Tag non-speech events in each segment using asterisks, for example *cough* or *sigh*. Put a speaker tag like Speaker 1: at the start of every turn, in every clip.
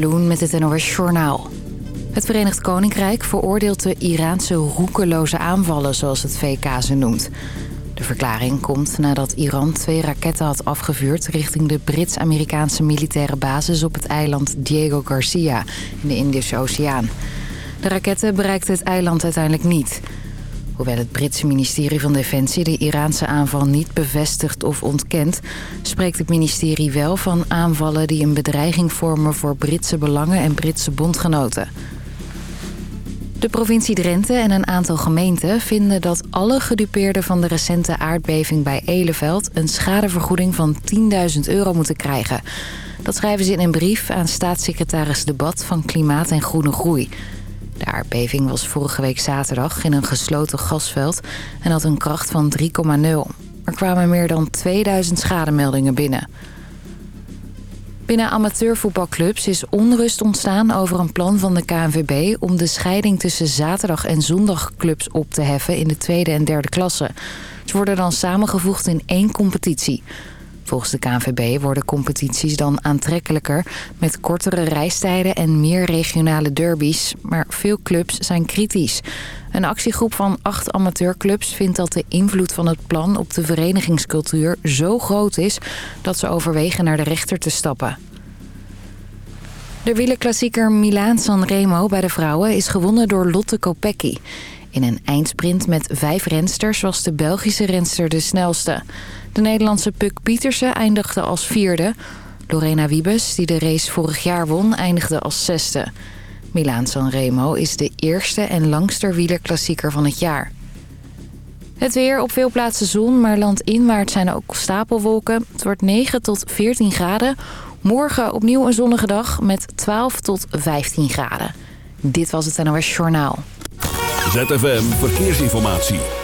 Speaker 1: Bloen met het NOS Journaal. Het Verenigd Koninkrijk veroordeelt de Iraanse roekeloze aanvallen, zoals het VK ze noemt. De verklaring komt nadat Iran twee raketten had afgevuurd... richting de Brits-Amerikaanse militaire basis op het eiland Diego Garcia in de Indische Oceaan. De raketten bereikten het eiland uiteindelijk niet... Hoewel het Britse ministerie van Defensie de Iraanse aanval niet bevestigt of ontkent... spreekt het ministerie wel van aanvallen die een bedreiging vormen voor Britse belangen en Britse bondgenoten. De provincie Drenthe en een aantal gemeenten vinden dat alle gedupeerden van de recente aardbeving bij Eleveld... een schadevergoeding van 10.000 euro moeten krijgen. Dat schrijven ze in een brief aan staatssecretaris Debat van Klimaat en Groene Groei... De aardbeving was vorige week zaterdag in een gesloten gasveld en had een kracht van 3,0. Er kwamen meer dan 2000 schademeldingen binnen. Binnen amateurvoetbalclubs is onrust ontstaan over een plan van de KNVB... om de scheiding tussen zaterdag- en zondagclubs op te heffen in de tweede en derde klasse. Ze worden dan samengevoegd in één competitie... Volgens de KNVB worden competities dan aantrekkelijker... met kortere reistijden en meer regionale derbies. Maar veel clubs zijn kritisch. Een actiegroep van acht amateurclubs vindt dat de invloed van het plan... op de verenigingscultuur zo groot is... dat ze overwegen naar de rechter te stappen. De wielerklassieker Milaan-San Remo bij de vrouwen is gewonnen door Lotte Kopecky. In een eindsprint met vijf rensters was de Belgische renster de snelste... De Nederlandse Puk Pietersen eindigde als vierde. Lorena Wiebes, die de race vorig jaar won, eindigde als zesde. Milaan Sanremo is de eerste en langste wielerklassieker van het jaar. Het weer op veel plaatsen zon, maar landinwaarts zijn er ook stapelwolken. Het wordt 9 tot 14 graden. Morgen opnieuw een zonnige dag met 12 tot 15 graden. Dit was het NOS Journaal.
Speaker 2: ZFM Verkeersinformatie.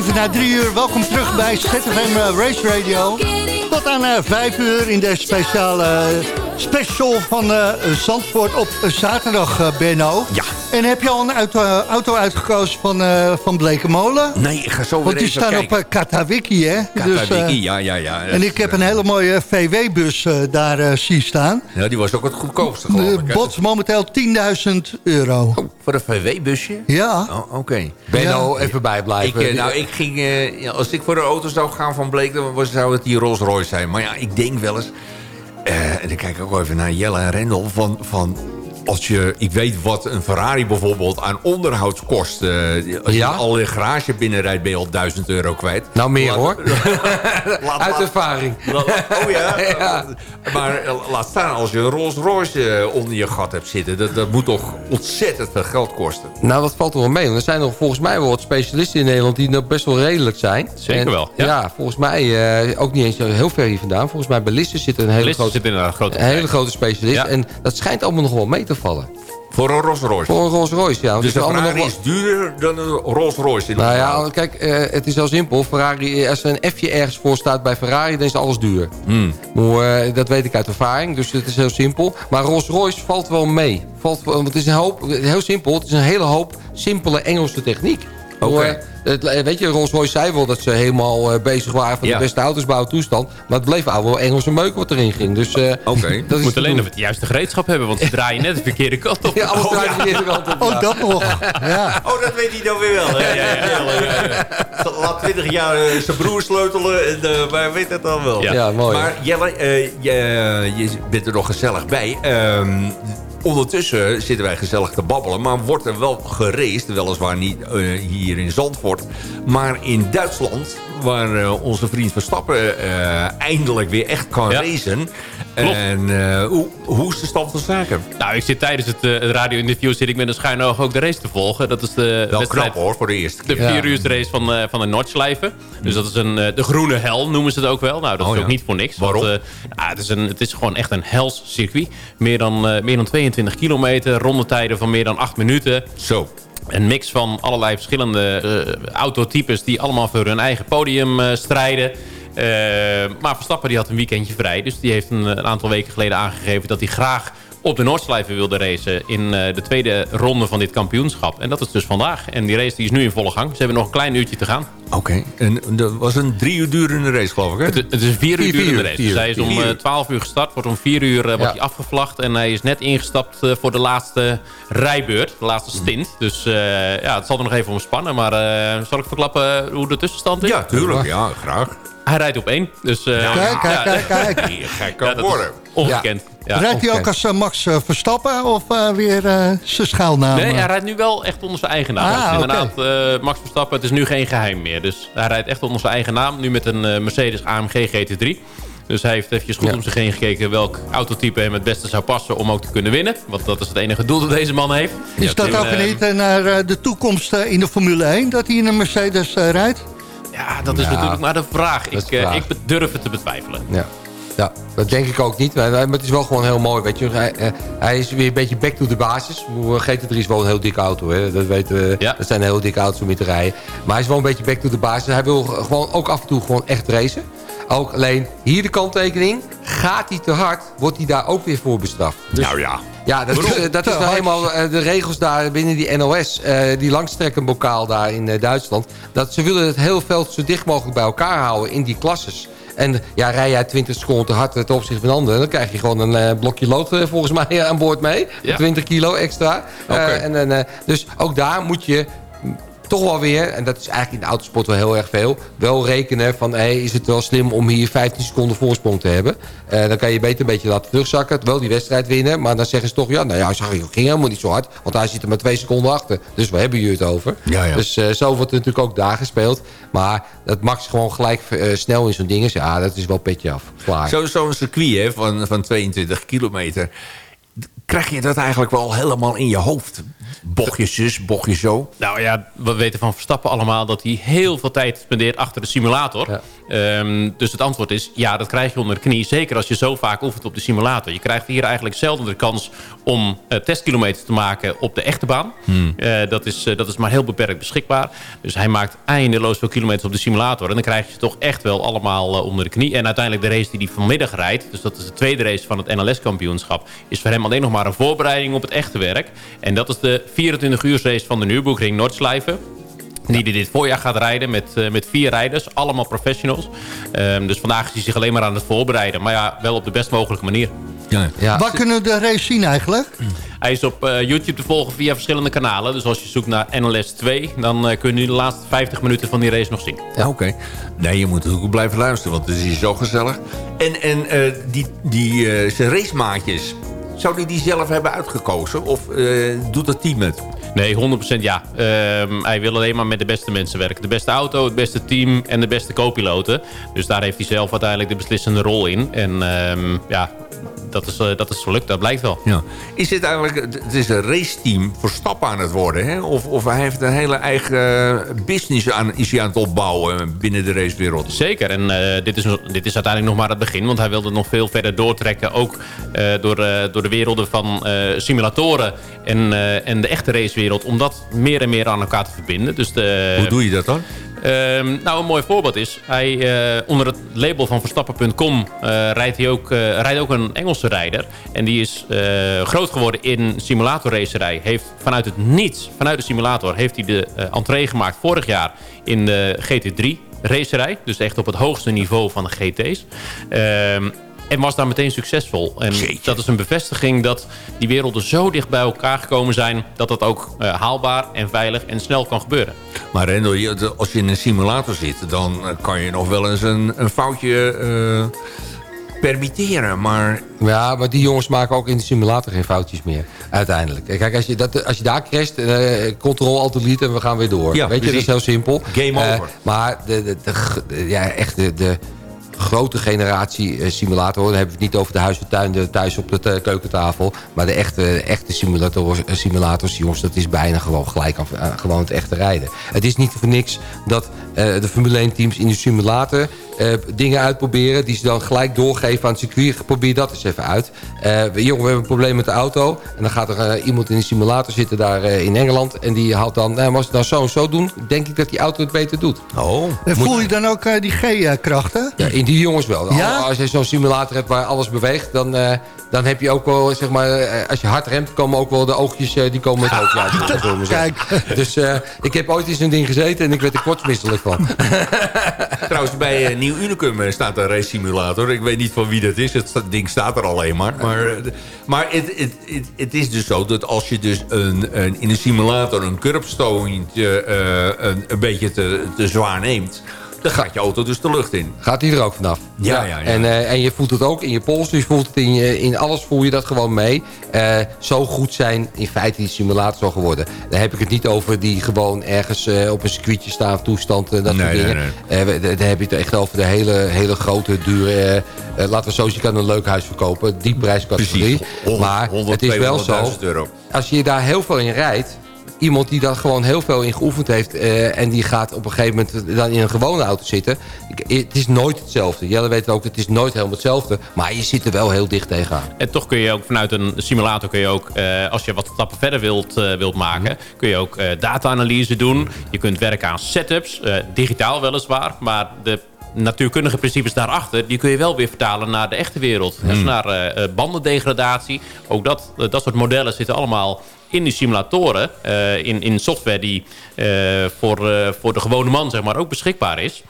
Speaker 3: Even na drie uur. Welkom terug bij ZFM Race Radio. Tot aan vijf uur in de speciale special van Zandvoort op zaterdag, Benno.
Speaker 4: Ja.
Speaker 3: En heb je al een auto, auto uitgekozen van, uh, van Blekenmolen?
Speaker 4: Nee, ik ga zo weer
Speaker 3: Want die staan
Speaker 4: kijken.
Speaker 3: op Katawiki, hè?
Speaker 4: Katawiki, dus, ja, ja, ja.
Speaker 3: En ik heb een hele mooie VW-bus daar zien staan.
Speaker 4: Ja, die was ook het goedkoopste, geloof ik.
Speaker 3: bot momenteel 10.000 euro.
Speaker 4: Oh, voor een VW-busje?
Speaker 3: Ja.
Speaker 4: Oh, Oké. Okay.
Speaker 5: Benno, ja. even bijblijven.
Speaker 4: Ik, nou, ik ging, ja, als ik voor de auto zou gaan van Bleek, dan zou het die Rolls Royce zijn. Maar ja, ik denk wel eens... Uh, en dan kijk ik ook even naar Jelle en Rendel. Van, van als je, ik weet wat een Ferrari bijvoorbeeld aan onderhoudskosten... Uh, als ja? je al een garage binnenrijdt, ben je al 1000 euro kwijt.
Speaker 5: Nou, meer
Speaker 4: laat,
Speaker 5: hoor. *laughs*
Speaker 4: laat,
Speaker 5: Uit ervaring. *laughs*
Speaker 4: Laat, oh ja? *laughs* ja. Maar laat staan, als je een Rolls Royce onder je gat hebt zitten... Dat, dat moet toch ontzettend veel geld kosten.
Speaker 5: Nou, dat valt er wel mee. Want er zijn nog volgens mij wel wat specialisten in Nederland... die nog best wel redelijk zijn.
Speaker 6: Zeker
Speaker 5: en,
Speaker 6: wel.
Speaker 5: Ja, ja volgens mij uh, ook niet eens heel ver hier vandaan. Volgens mij bij Lisse zit een hele grote,
Speaker 6: zit in een grote,
Speaker 5: een hele grote specialist. Ja. En dat schijnt allemaal nog wel mee te vallen.
Speaker 4: Voor een Rolls Royce?
Speaker 5: Voor een Rolls Royce, ja.
Speaker 4: Dus de Ferrari nog... is duurder dan een Rolls Royce? In
Speaker 5: nou ja, kijk, uh, het is heel simpel. Ferrari, als er een F'je ergens voor staat bij Ferrari, dan is alles duur.
Speaker 4: Hmm.
Speaker 5: Maar, uh, dat weet ik uit ervaring, dus het is heel simpel. Maar Rolls Royce valt wel mee. Valt, want het is een hoop, heel simpel, het is een hele hoop simpele Engelse techniek.
Speaker 4: Oké. Okay.
Speaker 5: Het, weet je, Rolls-Royce zei wel dat ze helemaal uh, bezig waren... van
Speaker 4: Ja.
Speaker 5: de beste auto's bouwen toestand. Maar het bleef oude Engelse meuk wat erin ging. Dus, uh, dat
Speaker 6: Je
Speaker 5: is
Speaker 6: moet alleen nog het juiste gereedschap hebben, want ze *laughs* draaien net de verkeerde kant op.
Speaker 5: Ja, alles draait de verkeerde kant op.
Speaker 3: Oh, dat nog. *laughs* Ja.
Speaker 4: Oh, dat weet hij dan weer wel. Hè? Ja, ja, ja, Laat 20 jaar uh, zijn broer sleutelen, en, uh, maar weet het dan wel.
Speaker 5: Ja, ja mooi.
Speaker 4: Maar Jelle, uh, je, je bent er nog gezellig bij. Um, Ondertussen zitten wij gezellig te babbelen. Maar wordt er wel geraced. Weliswaar niet uh, hier in Zandvoort. Maar in Duitsland. Waar uh, onze vriend Verstappen uh, eindelijk weer echt kan
Speaker 6: Ja.
Speaker 4: racen.
Speaker 6: Klopt.
Speaker 4: En uh, hoe, hoe is de stand van zaken?
Speaker 6: Nou, ik zit tijdens het, radio-interview zit ik met een schuin oog ook de race te volgen. Dat is de
Speaker 4: Wel
Speaker 6: wedstrijd,
Speaker 4: knap hoor, voor de eerste
Speaker 6: de vier uur race van, van de Nordschleife. Dus dat is een, de groene hel, noemen ze het ook wel. Nou, dat
Speaker 4: Oh,
Speaker 6: is
Speaker 4: ja.
Speaker 6: ook niet voor niks.
Speaker 4: Waarom?
Speaker 6: Want, uh, nou, het, is een, het is gewoon echt een hels circuit. Meer dan, meer dan 22 kilometer, rondetijden van meer dan 8 minuten.
Speaker 4: Zo.
Speaker 6: Een mix van allerlei verschillende uh, autotypes... die allemaal voor hun eigen podium uh, strijden. Uh, maar Verstappen die had een weekendje vrij. Dus die heeft een aantal weken geleden aangegeven... dat hij graag op de Noordslijven wilde racen... in uh, de tweede ronde van dit kampioenschap. En dat is dus vandaag. En die race die is nu in volle gang. Ze hebben nog een klein uurtje te gaan.
Speaker 4: Oké. Okay. En dat was een drie uur durende race, geloof ik, hè?
Speaker 6: Het, het is een vier uur
Speaker 5: Vier,
Speaker 6: durende
Speaker 5: vier,
Speaker 6: race.
Speaker 5: vier,
Speaker 6: dus hij is om
Speaker 4: vier.
Speaker 6: uh, 12 uur gestart. Wordt om 4 uur uh, wordt
Speaker 5: Ja.
Speaker 6: hij afgevlacht. En hij is net ingestapt voor de laatste rijbeurt. De laatste stint. Dus uh, ja, het zal er nog even om spannen. Maar uh, zal ik verklappen hoe de tussenstand is?
Speaker 4: Ja, tuurlijk. Ja, graag.
Speaker 6: Hij rijdt op één. Dus, uh,
Speaker 3: Kijk, kijk, kijk, kijk.
Speaker 4: Hier gek
Speaker 6: Ja, is
Speaker 4: worden.
Speaker 6: ongekend. Ja.
Speaker 3: Rijdt hij ook als uh, Max uh, Verstappen of uh, weer uh, zijn schaalnaam?
Speaker 6: Nee, hij rijdt nu wel echt onder zijn eigen naam.
Speaker 3: Ah,
Speaker 6: dus inderdaad, uh, Max Verstappen, het is nu geen geheim meer. Dus hij rijdt echt onder zijn eigen naam. Nu met een uh, Mercedes AMG GT3. Dus hij heeft eventjes goed
Speaker 5: Ja.
Speaker 6: om zich heen gekeken welk autotype hem het beste zou passen om ook te kunnen winnen. Want dat is het enige doel dat deze man heeft.
Speaker 3: Is dat ook
Speaker 6: eh,
Speaker 3: niet uh, naar uh, de toekomst uh, in de Formule 1, dat hij in een Mercedes uh, rijdt?
Speaker 6: Ja, dat is
Speaker 5: Ja,
Speaker 6: natuurlijk maar de vraag. Ik, uh,
Speaker 5: vraag.
Speaker 6: ik durf het te betwijfelen.
Speaker 5: Ja. Ja, dat denk ik ook niet. Maar het is wel gewoon heel mooi. Weet je. Hij, eh, hij is weer een beetje back to the basis. Bedoel, GT3 is wel een heel dikke auto. Hè. Dat, weten we.
Speaker 6: Ja.
Speaker 5: dat zijn heel dikke auto's om mee te rijden. Maar hij is wel een beetje back to the basis. Hij wil gewoon ook af en toe gewoon echt racen. Ook alleen hier de kanttekening. Gaat hij te hard, wordt hij daar ook weer voor bestraft. Dus,
Speaker 4: Nou ja.
Speaker 5: ja, dat is, eh, dat is nou eenmaal eh, de regels daar binnen die NOS. eh, die langstrekkenbokaal daar in eh, Duitsland. Dat ze willen het heel veld zo dicht mogelijk bij elkaar houden in die klasses. En ja, rij jij 20 seconden te hard ten opzichte van anderen... dan krijg je gewoon een eh, blokje lood eh, volgens mij aan boord mee.
Speaker 6: Ja.
Speaker 5: 20 kilo extra. Eh, en, eh, dus ook daar moet je toch wel weer... en dat is eigenlijk in de autosport wel heel erg veel... wel rekenen van hey, is het wel slim om hier 15 seconden voorsprong te hebben. Eh, dan kan je beter een beetje laten terugzakken. Wel die wedstrijd winnen. Maar dan zeggen ze toch... ja, nou ja, je, ging helemaal niet zo hard. Want hij zit er maar twee seconden achter. Dus waar hebben jullie het over?
Speaker 4: Ja, ja.
Speaker 5: Dus eh, zo wordt het natuurlijk ook daar gespeeld. Maar dat Max gewoon gelijk eh, snel in zo'n ding is... ja, dat is wel petje af.
Speaker 4: Zo- Zo'n circuit hè, van, van 22 kilometer. Krijg je dat eigenlijk wel helemaal in je hoofd? Bochtje zus, bochtje zo.
Speaker 6: Nou ja, we weten van Verstappen allemaal dat hij heel veel tijd spendeert achter de simulator. Ehm, dus het antwoord is, ja, dat krijg je onder de knie. Zeker als je zo vaak oefent op de simulator. Je krijgt hier eigenlijk zelden de kans om uh, testkilometers te maken op de echte baan. Hmm. Uh, dat, is, uh, dat is maar heel beperkt beschikbaar. Dus hij maakt eindeloos veel kilometers op de simulator. En dan krijg je ze toch echt wel allemaal onder de knie. En uiteindelijk de race die hij vanmiddag rijdt... dus dat is de tweede race van het NLS-kampioenschap... is voor hem alleen nog maar een voorbereiding op het echte werk. En dat is de 24 uur race van de Nürburgring Noordslijven die dit voorjaar gaat rijden met, uh, met vier rijders. Allemaal professionals. Um, dus vandaag is hij zich alleen maar aan het voorbereiden. Maar ja, wel op de best mogelijke manier.
Speaker 3: Ja. Ja. Waar kunnen we de race zien eigenlijk?
Speaker 6: Hij is op uh, YouTube te volgen via verschillende kanalen. Dus als je zoekt naar NLS 2... dan uh, kun je de laatste 50 minuten van die race nog zien.
Speaker 4: Ja, oké. Okay. Nee, je moet ook blijven luisteren, want het is hier zo gezellig. En, en uh, die, die, zijn racemaatjes... Zou hij die zelf hebben uitgekozen? Of doet het team het?
Speaker 6: Nee, 100% ja. Um, hij wil alleen maar met de beste mensen werken. De beste auto, het beste team en de beste co-piloten. Dus daar heeft hij zelf uiteindelijk de beslissende rol in. En um, ja, dat is, uh, dat is gelukt, dat blijkt wel.
Speaker 4: Ja. Is dit eigenlijk, het is een raceteam voor stappen aan het worden, hè? Of, of hij heeft een hele eigen business aan, is hij aan het opbouwen binnen de racewereld?
Speaker 6: Zeker, en uh, dit, is, dit is uiteindelijk nog maar het begin, want hij wilde het nog veel verder doortrekken, ook uh, door, door de werelden van simulatoren en, en de echte racewereld, om dat meer en meer aan elkaar te verbinden. Dus de,
Speaker 4: Hoe doe je dat dan?
Speaker 6: Um, nou, een mooi voorbeeld is... Hij, uh, onder het label van Verstappen.com uh, rijdt, hij ook, uh, rijdt ook een Engelse rijder. En die is groot geworden in simulatorracerij. Heeft vanuit het niets, vanuit de simulator... heeft hij de entree gemaakt vorig jaar in de GT3 racerij. Dus echt op het hoogste niveau van de GT's. Um, en was daar meteen succesvol. En Jeetje. dat is een bevestiging dat die werelden zo dicht bij elkaar gekomen zijn... dat dat ook uh, haalbaar en veilig en snel kan gebeuren.
Speaker 4: Maar Rendel, als je in een simulator zit... dan kan je nog wel eens een, een foutje... Uh permitteren, maar...
Speaker 5: Ja, maar die jongens maken ook in de simulator geen foutjes meer, uiteindelijk. Kijk, als je, dat, als je daar crasht, uh, control alt delete en we gaan weer door. Ja, Weet je, dat is heel simpel.
Speaker 4: Game over. Uh,
Speaker 5: maar de, de, de, de, ja, echt de, de grote generatie uh, simulatoren. Dan hebben we het niet over de huis en tuin thuis op de keukentafel. Maar de echte, echte simulator, simulators, jongens, dat is bijna gewoon gelijk aan, gewoon het echte rijden. Het is niet voor niks dat de Formule 1 teams in de simulator uh, dingen uitproberen... die ze dan gelijk doorgeven aan het circuit. Probeer dat eens even uit. Uh, jongen, we hebben een probleem met de auto. En dan gaat er uh, iemand in de simulator zitten daar in Engeland... en die haalt dan, nou, als we dan zo en zo doen... denk ik dat die auto het beter doet.
Speaker 3: Oh. En voel je dan ook die G-krachten?
Speaker 5: Ja, in die jongens wel. Ja? Als je zo'n simulator hebt waar alles beweegt... dan, dan heb je ook wel, zeg maar... als je hard remt, komen ook wel de oogjes... die komen het hoofd uit. *laughs* Kijk. Dus ik heb ooit in zo'n ding gezeten... en ik werd er kortmisselijk van. *laughs*
Speaker 4: Trouwens, bij Nieuw Unicum eh, staat een race simulator. Ik weet niet van wie dat is. Het ding staat er alleen maar. Maar, eh, maar het, het, het, het is dus zo dat als je dus een, een in een simulator een curbstone uh, een, een beetje te, te zwaar neemt dan gaat je auto dus de lucht in.
Speaker 5: Gaat hij er ook vanaf.
Speaker 4: Ja, ja. ja,
Speaker 5: En, uh, en je voelt het ook in je pols, dus je voelt het in, je, in alles voel je dat gewoon mee. Uh, zo goed zijn in feite die simulator geworden. Dan heb ik het niet over die gewoon ergens uh, op een circuitje staan, toestand en dat nee, soort dingen. Nee, nee. dan heb je het echt over de hele, hele grote, dure... laten we zo zien, je kan een leuk huis verkopen. Die prijscategorie.
Speaker 4: Precies.
Speaker 5: maar 100, het is wel zo,
Speaker 4: euro.
Speaker 5: als je daar heel veel in rijdt iemand die daar gewoon heel veel in geoefend heeft... Uh, en die gaat op een gegeven moment dan in een gewone auto zitten. Het is nooit hetzelfde. Jelle weet ook, het is nooit helemaal hetzelfde. Maar je zit er wel heel dicht tegenaan.
Speaker 6: En toch kun je ook vanuit een simulator... kun je ook, uh, als je wat stappen verder wilt, uh, wilt maken... kun je ook data-analyse doen. Je kunt werken aan setups. digitaal weliswaar. Maar de natuurkundige principes daarachter... die kun je wel weer vertalen naar de echte wereld. Hmm. Dus naar uh, bandendegradatie. Ook dat, uh, dat soort modellen zitten allemaal in die simulatoren, uh, in, in software die uh, voor, uh, voor de gewone man zeg maar, ook beschikbaar is.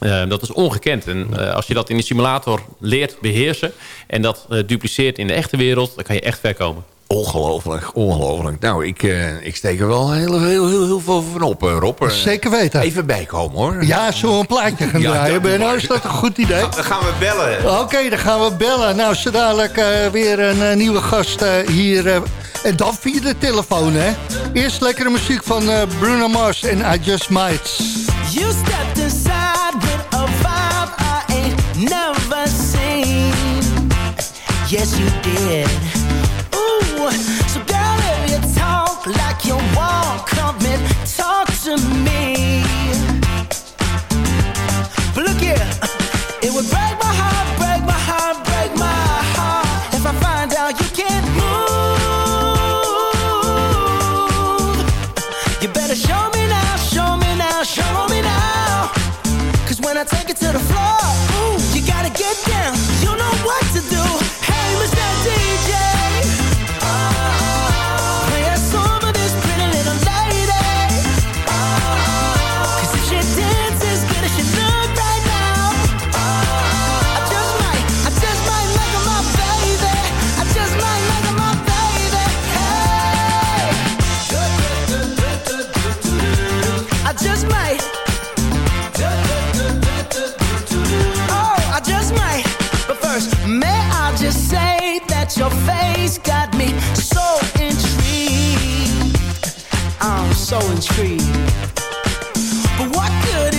Speaker 6: Uh, dat is ongekend. En uh, als je dat in de simulator leert beheersen... en dat uh, dupliceert in de echte wereld... dan kan je echt ver komen.
Speaker 4: Ongelooflijk, ongelooflijk. Nou, ik, ik steek er wel heel, heel, heel, heel veel van op, Rob.
Speaker 3: Zeker weten.
Speaker 4: Even bijkomen, hoor.
Speaker 3: Ja, zo een plaatje gaan draaien. Ja, ben, is dat een goed idee? Dan
Speaker 4: gaan we bellen.
Speaker 3: Oké, okay, dan gaan we bellen. Nou, zo dadelijk weer een nieuwe gast hier En dan via de telefoon, hè. Eerst lekkere muziek van uh, Bruno Mars en I Just Might. You stepped inside with a vibe I ain't never seen. Yes, you did. So girl, if you talk like
Speaker 7: you talk to me. But look it would break my heart face got me so intrigued. I'm so intrigued. But what good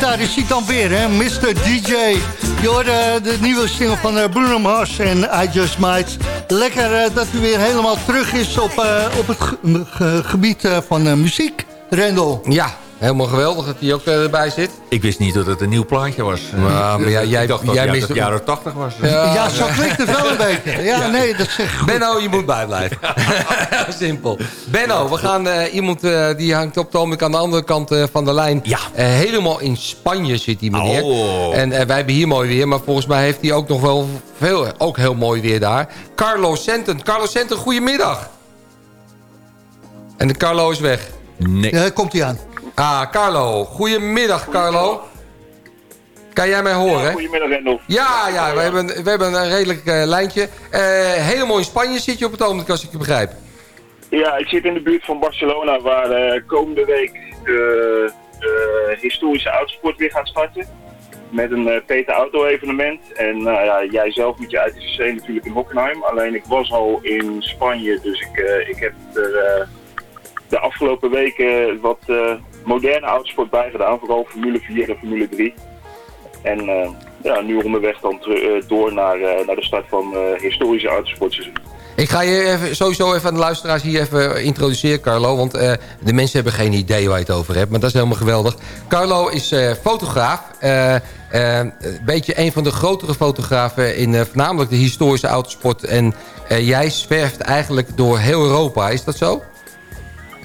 Speaker 3: daar is hij dan weer, hè? Mr. DJ. Je hoorde de nieuwe single van eh, Bruno Mars en I Just Might. Lekker eh, dat hij weer helemaal terug is op, op het gebied van muziek, Rendel.
Speaker 5: Ja, Helemaal geweldig dat hij ook uh, erbij zit.
Speaker 4: Ik wist niet dat het een nieuw plaatje was.
Speaker 5: Maar, maar ja, *laughs* jij,
Speaker 4: dacht dat
Speaker 5: jij
Speaker 4: het jaren 80 was.
Speaker 3: Ja, ja zo klinkt het wel een beetje. *laughs* Ja, nee, dat zeg goed.
Speaker 5: Benno, je moet bijblijven. *laughs* Simpel. Benno, we gaan uh, iemand uh, die hangt op de aan de andere kant van de lijn.
Speaker 4: Ja.
Speaker 5: helemaal in Spanje zit die meneer.
Speaker 4: Oh.
Speaker 5: En wij hebben hier mooi weer, maar volgens mij heeft hij ook nog wel veel, ook heel mooi weer daar. Carlo Senten. Carlo Senten, goedemiddag. En de Carlo is weg.
Speaker 4: Nee.
Speaker 3: Ja, komt hij aan.
Speaker 5: Ah, Carlo. Goedemiddag, Carlo. Kan jij mij horen? Ja,
Speaker 8: goedemiddag, Rendel.
Speaker 5: Ja, ja, we hebben, we hebben een redelijk uh, lijntje. Uh, helemaal in Spanje zit je op het ogenblik, als ik je begrijp.
Speaker 8: Ja, ik zit in de buurt van Barcelona, waar uh, komende week de, de historische autosport weer gaat starten. Met een Peter Auto evenement. En ja, jij zelf moet je uit de natuurlijk in Hockenheim. Alleen ik was al in Spanje, dus ik, ik heb er de afgelopen weken wat moderne autosport bijgedaan, vooral Formule 4 en Formule 3. En uh, ja, nu onderweg dan uh, door naar, uh, naar de start van historische autosportseizoen.
Speaker 5: Ik ga je even, sowieso even aan de luisteraars hier even introduceren, Carlo. Want de mensen hebben geen idee waar je het over hebt. Maar dat is helemaal geweldig. Carlo is fotograaf. een beetje een van de grotere fotografen in voornamelijk de historische autosport. En jij zwerft eigenlijk door heel Europa. Is dat zo?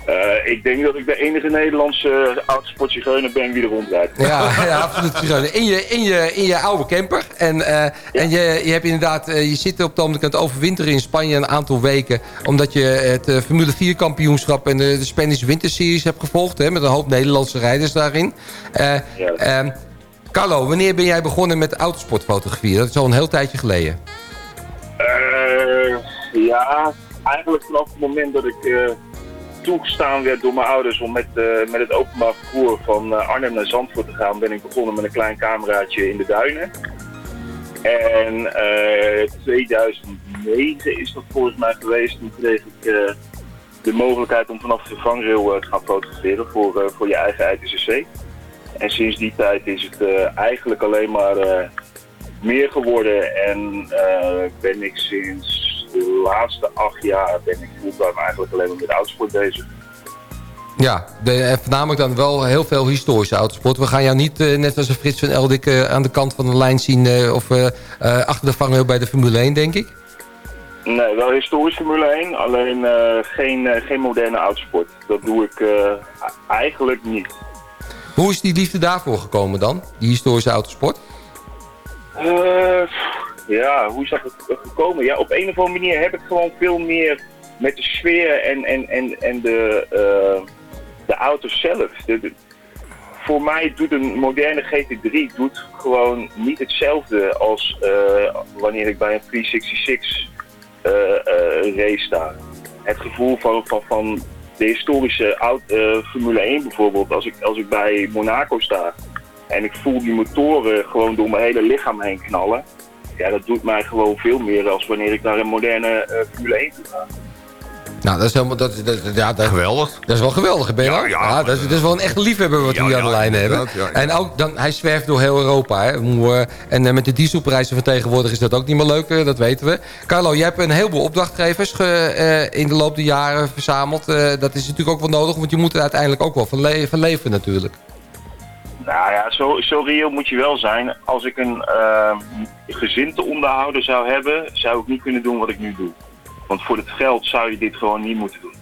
Speaker 8: Uh, ik denk dat ik de enige Nederlandse uh, autosportzigeuner ben wie er rondrijdt.
Speaker 5: Ja, ja absoluut. In je, in, je, in je oude camper. En, uh, en je, je hebt inderdaad, je zit op moment aan het overwinteren in Spanje een aantal weken. Omdat je het Formule 4 kampioenschap en de, de Spanish Winter Series hebt gevolgd. Hè, met een hoop Nederlandse rijders daarin. Ja. Um, Carlo, wanneer ben jij begonnen met autosportfotografie? Dat is al een heel tijdje geleden.
Speaker 8: ja, eigenlijk vanaf het moment dat ik toegestaan werd door mijn ouders om met, uh, met het openbaar vervoer van uh, Arnhem naar Zandvoort te gaan, ben ik begonnen met een klein cameraatje in de duinen. En uh, eh, 2009 is dat volgens mij geweest. Toen kreeg ik de mogelijkheid om vanaf de vangrail te gaan fotograferen voor, voor je eigen ITCC. En sinds die tijd is het eigenlijk alleen maar meer geworden en ben ik sinds de laatste acht jaar ben ik fulltime eigenlijk alleen maar met autosport bezig.
Speaker 5: Ja, de, voornamelijk dan wel heel veel historische autosport. We gaan jou niet, uh, net als een Frits van Eldik, uh, aan de kant van de lijn zien... Uh, of achter de vangrail bij de Formule 1, denk ik?
Speaker 8: Nee, wel historisch Formule 1, alleen geen, geen moderne autosport. Dat doe ik eigenlijk niet.
Speaker 5: Hoe is die liefde daarvoor gekomen dan, die historische autosport?
Speaker 8: Ja, hoe is dat gekomen? Ja, op een of andere manier heb ik gewoon veel meer met de sfeer en, en, en, en de de auto zelf. voor mij doet een moderne GT3 doet gewoon niet hetzelfde als uh, wanneer ik bij een 366 uh, uh, race sta. Het gevoel van, van, van de historische uh, Formule 1 bijvoorbeeld, als ik, als ik bij Monaco sta en ik voel die motoren gewoon door mijn hele lichaam heen knallen, ja, dat doet mij gewoon veel meer als wanneer ik naar een moderne Formule 1 toe ga.
Speaker 5: Nou, dat is helemaal... Dat, dat, ja, dat,
Speaker 4: geweldig.
Speaker 5: Dat is wel geweldig, ben je ja, ja, ja, dat, is, dat is wel een echte liefhebber wat we hier aan de lijn hebben. En ook, dan, hij zwerft door heel Europa. Hè. En uh, met de dieselprijzen van tegenwoordig is dat ook niet meer leuk, dat weten we. Carlo, jij hebt een heleboel opdrachtgevers ge, uh, in de loop der jaren verzameld. dat is natuurlijk ook wel nodig, want je moet er uiteindelijk ook wel van, le van leven natuurlijk.
Speaker 8: Nou ja, zo, zo reëel moet je wel zijn. Als ik een gezin te onderhouden zou hebben, zou ik niet kunnen doen wat ik nu doe. Want voor het geld zou je dit gewoon niet moeten doen.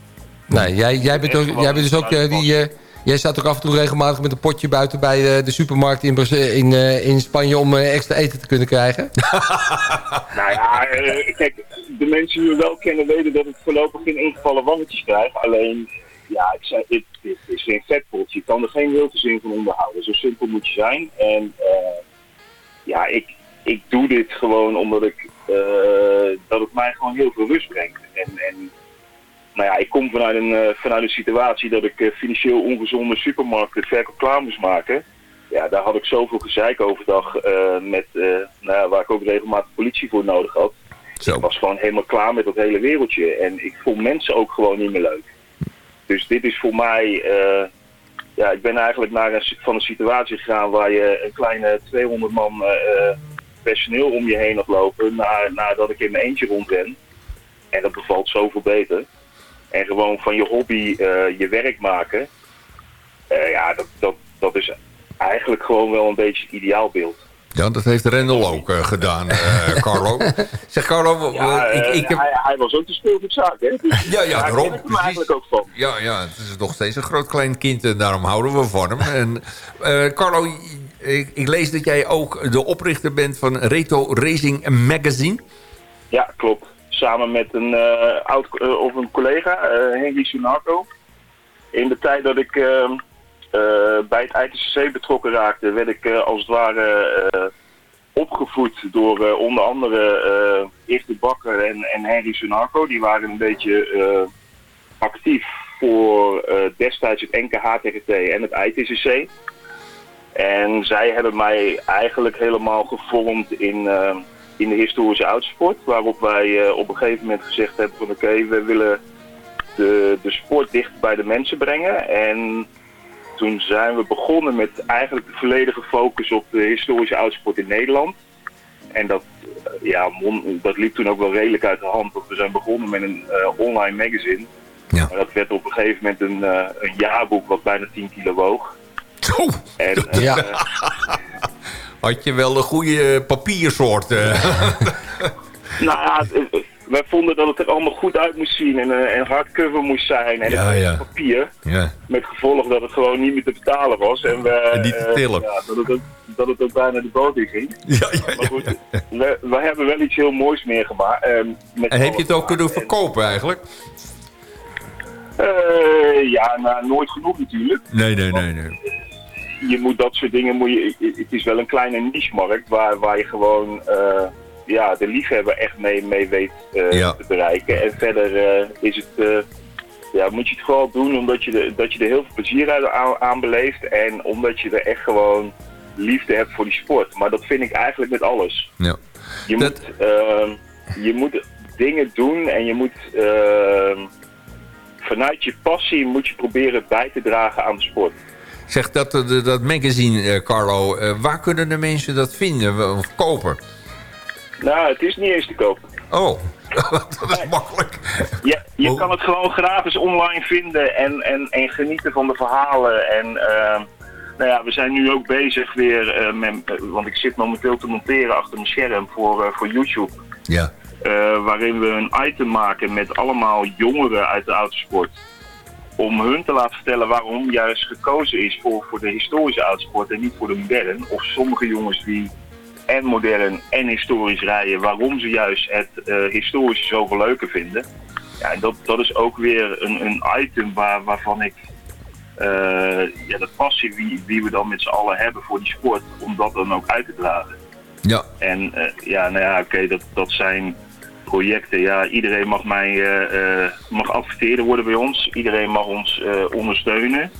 Speaker 5: Nee, jij, jij, bent, ook, jij bent dus ook uh, die... Uh, jij staat ook af en toe regelmatig met een potje buiten bij de, de supermarkt in, in, in Spanje om extra eten te kunnen krijgen? *laughs*
Speaker 8: nou ja, kijk, de mensen die me wel kennen weten dat ik voorlopig geen ingevallen wannetjes krijg. Alleen, ja, ik zei, dit, dit is geen vetpotje. Je kan er geen wilde van onderhouden. Zo simpel moet je zijn. En ja, ik, ik doe dit gewoon omdat ik uh, dat het mij gewoon heel veel rust brengt. En, en nou ja, ik kom vanuit een, uh, vanuit een situatie dat ik financieel ongezonde supermarkten verkoop klaar moest maken. Ja, daar had ik zoveel gezeik overdag met, nou ja, waar ik ook regelmatig politie voor nodig had. Zo. Ik was gewoon helemaal klaar met dat hele wereldje. En ik vond mensen ook gewoon niet meer leuk. Dus dit is voor mij... ja, ik ben eigenlijk naar een, van een situatie gegaan waar je een kleine 200 man personeel om je heen had lopen na, nadat ik in mijn eentje rond ben. En dat bevalt zoveel beter. En gewoon van je hobby je werk maken. Ja, dat, dat, dat is eigenlijk gewoon wel een beetje het ideaalbeeld.
Speaker 4: Ja, dat heeft Rendel ook uh, gedaan, Carlo. *laughs* zeg Carlo,
Speaker 8: ja, ik, ik heb... hij, hij, was ook de speelgoedzaak, hè? Dus
Speaker 4: ja, ja, daarom. Ik eigenlijk ook van. Ja, ja, het is nog steeds een groot klein kind en daarom houden we van hem. En, Carlo, ik, ik, lees dat jij ook de oprichter bent van Reto Racing Magazine.
Speaker 8: Ja, klopt. Samen met een, oud, of een collega, Henry Sunarco. In de tijd dat ik bij het ITCC betrokken raakte, werd ik als het ware opgevoed door onder andere de Bakker en, en Henry Sunarco. Die waren een beetje actief voor destijds het NKHTGT en het ITCC. En zij hebben mij eigenlijk helemaal gevormd in, uh, in de historische autosport. Waarop wij uh, op een gegeven moment gezegd hebben van oké, we willen de, de sport dicht bij de mensen brengen. En toen zijn we begonnen met eigenlijk de volledige focus op de historische autosport in Nederland. En dat, uh, ja, dat liep toen ook wel redelijk uit de hand. Want we zijn begonnen met een online magazine. Ja. Maar dat werd op een gegeven moment een, een jaarboek wat bijna 10 kilo woog.
Speaker 4: Oh. En, *laughs* eh, ja. Had je wel een goede papiersoort? Uh. *laughs*
Speaker 8: nou ja, wij vonden dat het er allemaal goed uit moest zien en eh, hardcover moest zijn en ja, ja. papier. Ja. Met gevolg dat het gewoon niet meer te betalen was. En, we,
Speaker 4: en niet te tillen.
Speaker 8: ja, dat, het ook, dat het ook bijna de boot in ging. *laughs*
Speaker 4: Ja, ja,
Speaker 8: maar goed, we, we, hebben wel iets heel moois meegemaakt.
Speaker 4: met en heb je het ook kunnen verkopen eigenlijk?
Speaker 8: Uh, ja, nou, nooit genoeg natuurlijk.
Speaker 4: Nee, nee, nee. nee
Speaker 8: je moet dat soort dingen, moet je, het is wel een kleine niche-markt waar, waar je gewoon uh, ja, de liefhebber echt mee, mee weet uh, te bereiken. En verder uh, is het, ja, moet je het gewoon doen omdat je, de, dat je er heel veel plezier uit aan, aan beleeft en omdat je er echt gewoon liefde hebt voor die sport. Maar dat vind ik eigenlijk met alles.
Speaker 4: Ja.
Speaker 8: Je, dat... moet, ehm, je moet dingen doen en je moet ehm, vanuit je passie moet je proberen bij te dragen aan de sport.
Speaker 4: Zeg, dat, dat, dat magazine, eh, Carlo, eh, waar kunnen de mensen dat vinden of kopen?
Speaker 8: Nou, het is niet eens te kopen.
Speaker 4: Oh, *laughs* dat is makkelijk.
Speaker 8: Je, je
Speaker 4: Oh.
Speaker 8: kan het gewoon gratis online vinden en, en, en genieten van de verhalen. En uh, nou ja, we zijn nu ook bezig weer, uh, met, uh, want ik zit momenteel te monteren achter mijn scherm voor, voor YouTube.
Speaker 4: Ja.
Speaker 8: waarin we een item maken met allemaal jongeren uit de autosport. Om hun te laten vertellen waarom juist gekozen is voor, voor de historische autosport en niet voor de modern. Of sommige jongens die en modern en historisch rijden, waarom ze juist het uh, historische zoveel leuker vinden. Ja, en dat, dat is ook weer een, een item waar, waarvan ik uh, ja, de passie wie, wie we dan met z'n allen hebben voor die sport, om dat dan ook uit te dragen.
Speaker 4: Ja.
Speaker 8: En uh, ja, nou ja, oké, okay, dat, dat zijn projecten. Ja, iedereen mag mij mag adverteren worden bij ons. Iedereen mag ons ondersteunen.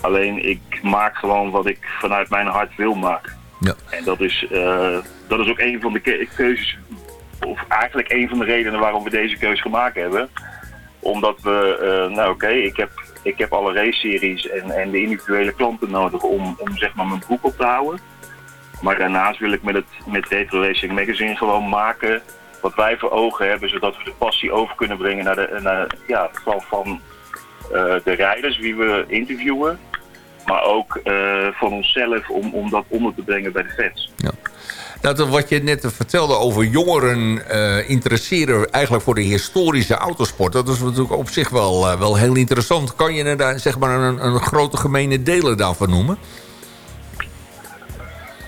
Speaker 8: Alleen ik maak gewoon wat ik vanuit mijn hart wil maken.
Speaker 4: Ja.
Speaker 8: En dat is, uh, dat is ook een van de ke keuzes, of eigenlijk een van de redenen waarom we deze keuze gemaakt hebben. Omdat we, uh, nou oké, ik, heb, ik heb alle race-series en, en de individuele klanten nodig om, om zeg maar mijn broek op te houden. Maar daarnaast wil ik met het met Retro Racing Magazine gewoon maken wat wij voor ogen hebben, zodat we de passie over kunnen brengen naar de, naar, ja, van, van uh, de rijders wie we interviewen maar ook uh, van onszelf om, om dat onder te brengen bij de fans.
Speaker 4: Ja. Dat wat je net vertelde over jongeren uh, interesseren eigenlijk voor de historische autosport. Dat is natuurlijk op zich wel, uh, wel heel interessant. Kan je er daar zeg maar een, een grote gemene delen daarvan noemen?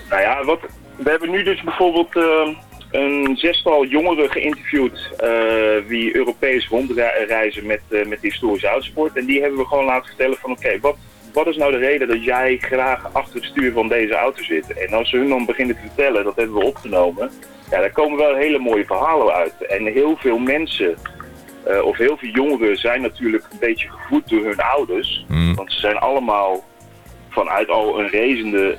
Speaker 8: Nou ja, wat, we hebben nu dus bijvoorbeeld uh, een zestal jongeren geïnterviewd die Europees rondreizen met, met de historische autosport. En die hebben we gewoon laten vertellen van oké, okay, wat wat is nou de reden dat jij graag achter het stuur van deze auto zit? En als ze hun dan beginnen te vertellen, dat hebben we opgenomen, ja, daar komen wel hele mooie verhalen uit. En heel veel mensen, uh, of heel veel jongeren zijn natuurlijk een beetje gevoed door hun ouders.
Speaker 4: Mm.
Speaker 8: Want ze zijn allemaal vanuit al een racende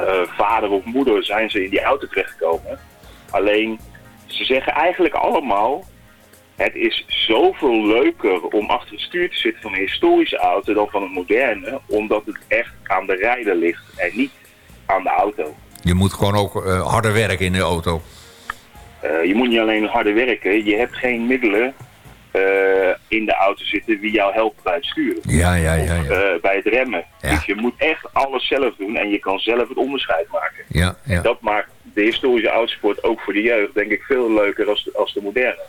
Speaker 8: uh, vader of moeder zijn ze in die auto terechtgekomen. Alleen, ze zeggen eigenlijk allemaal, het is zoveel leuker om achter het stuur te zitten van een historische auto dan van een moderne. Omdat het echt aan de rijder ligt en niet aan de auto.
Speaker 4: Je moet gewoon ook uh, harder werken in de auto.
Speaker 8: Uh, je moet niet alleen harder werken. Je hebt geen middelen uh, in de auto zitten die jou helpen bij het sturen.
Speaker 4: Ja, ja, ja. ja.
Speaker 8: Of, bij het remmen.
Speaker 4: Ja.
Speaker 8: Dus je moet echt alles zelf doen en je kan zelf het onderscheid maken.
Speaker 4: Ja, ja.
Speaker 8: Dat maakt de historische autosport ook voor de jeugd denk ik veel leuker als de, als de moderne.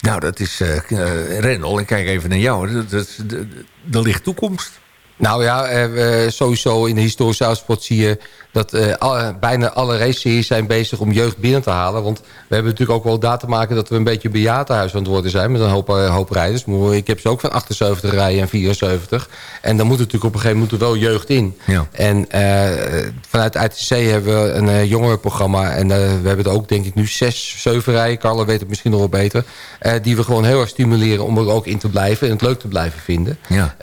Speaker 4: Nou, dat is uh, uh, Rendel. Ik kijk even naar jou. Dat, dat, dat, er ligt toekomst.
Speaker 5: Nou ja, uh, sowieso in de historische autosport zie je dat uh, alle, bijna alle raceseries zijn bezig om jeugd binnen te halen. Want we hebben natuurlijk ook wel data te maken dat we een beetje bejaardenhuis aan het worden zijn. Met een hoop, uh, hoop rijders. Ik heb ze ook van 78 rijden en 74. En dan moet natuurlijk op een gegeven moment wel jeugd in.
Speaker 4: Ja.
Speaker 5: En uh, vanuit ITC hebben we een jongerenprogramma. En we hebben er ook denk ik nu 6, 7 rijden. Carlo weet het misschien nog wel beter. die we gewoon heel erg stimuleren om er ook in te blijven. En het leuk te blijven vinden.
Speaker 4: Ja.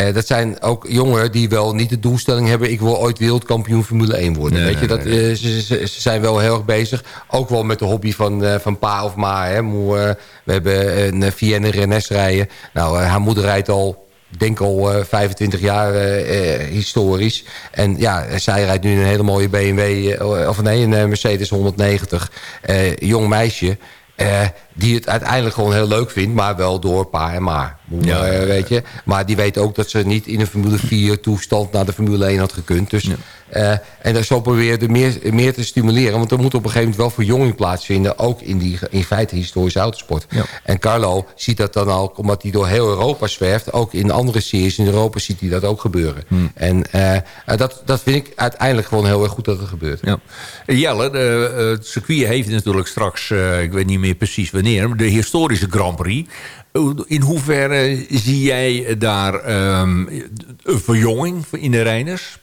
Speaker 5: Uh, dat zijn ook jongeren die wel niet de doelstelling hebben... ik wil ooit wereldkampioen Formule 1 worden.
Speaker 4: Nee,
Speaker 5: Weet je, dat, uh, ze, ze, ze, zijn wel heel erg bezig. Ook wel met de hobby van, uh, van pa of ma. Hè. Moe, we hebben een Vienne Rennes rijden. Nou, haar moeder rijdt al denk al uh, 25 jaar uh, uh, historisch. En ja, zij rijdt nu een hele mooie BMW... of nee, een Mercedes 190. jong meisje... Die het uiteindelijk gewoon heel leuk vindt... maar wel door pa en ma.
Speaker 4: Ja,
Speaker 5: uh, weet je? Maar die weet ook dat ze niet in een Formule 4 toestand... naar de Formule 1 had gekund. Dus,
Speaker 4: ja.
Speaker 5: uh, en dan zo proberen er meer, meer te stimuleren. Want er moet op een gegeven moment wel verjonging plaatsvinden... ook in die in feite historische autosport.
Speaker 4: Ja.
Speaker 5: En Carlo ziet dat dan al... omdat hij door heel Europa zwerft... ook in andere series in Europa ziet hij dat ook gebeuren.
Speaker 4: Hmm.
Speaker 5: En dat, dat vind ik uiteindelijk gewoon heel erg goed dat het gebeurt.
Speaker 4: Ja. Jelle, de, het circuit heeft natuurlijk straks... ik weet niet meer precies wanneer... de historische Grand Prix. In hoeverre zie jij daar um, een verjonging in de rijders?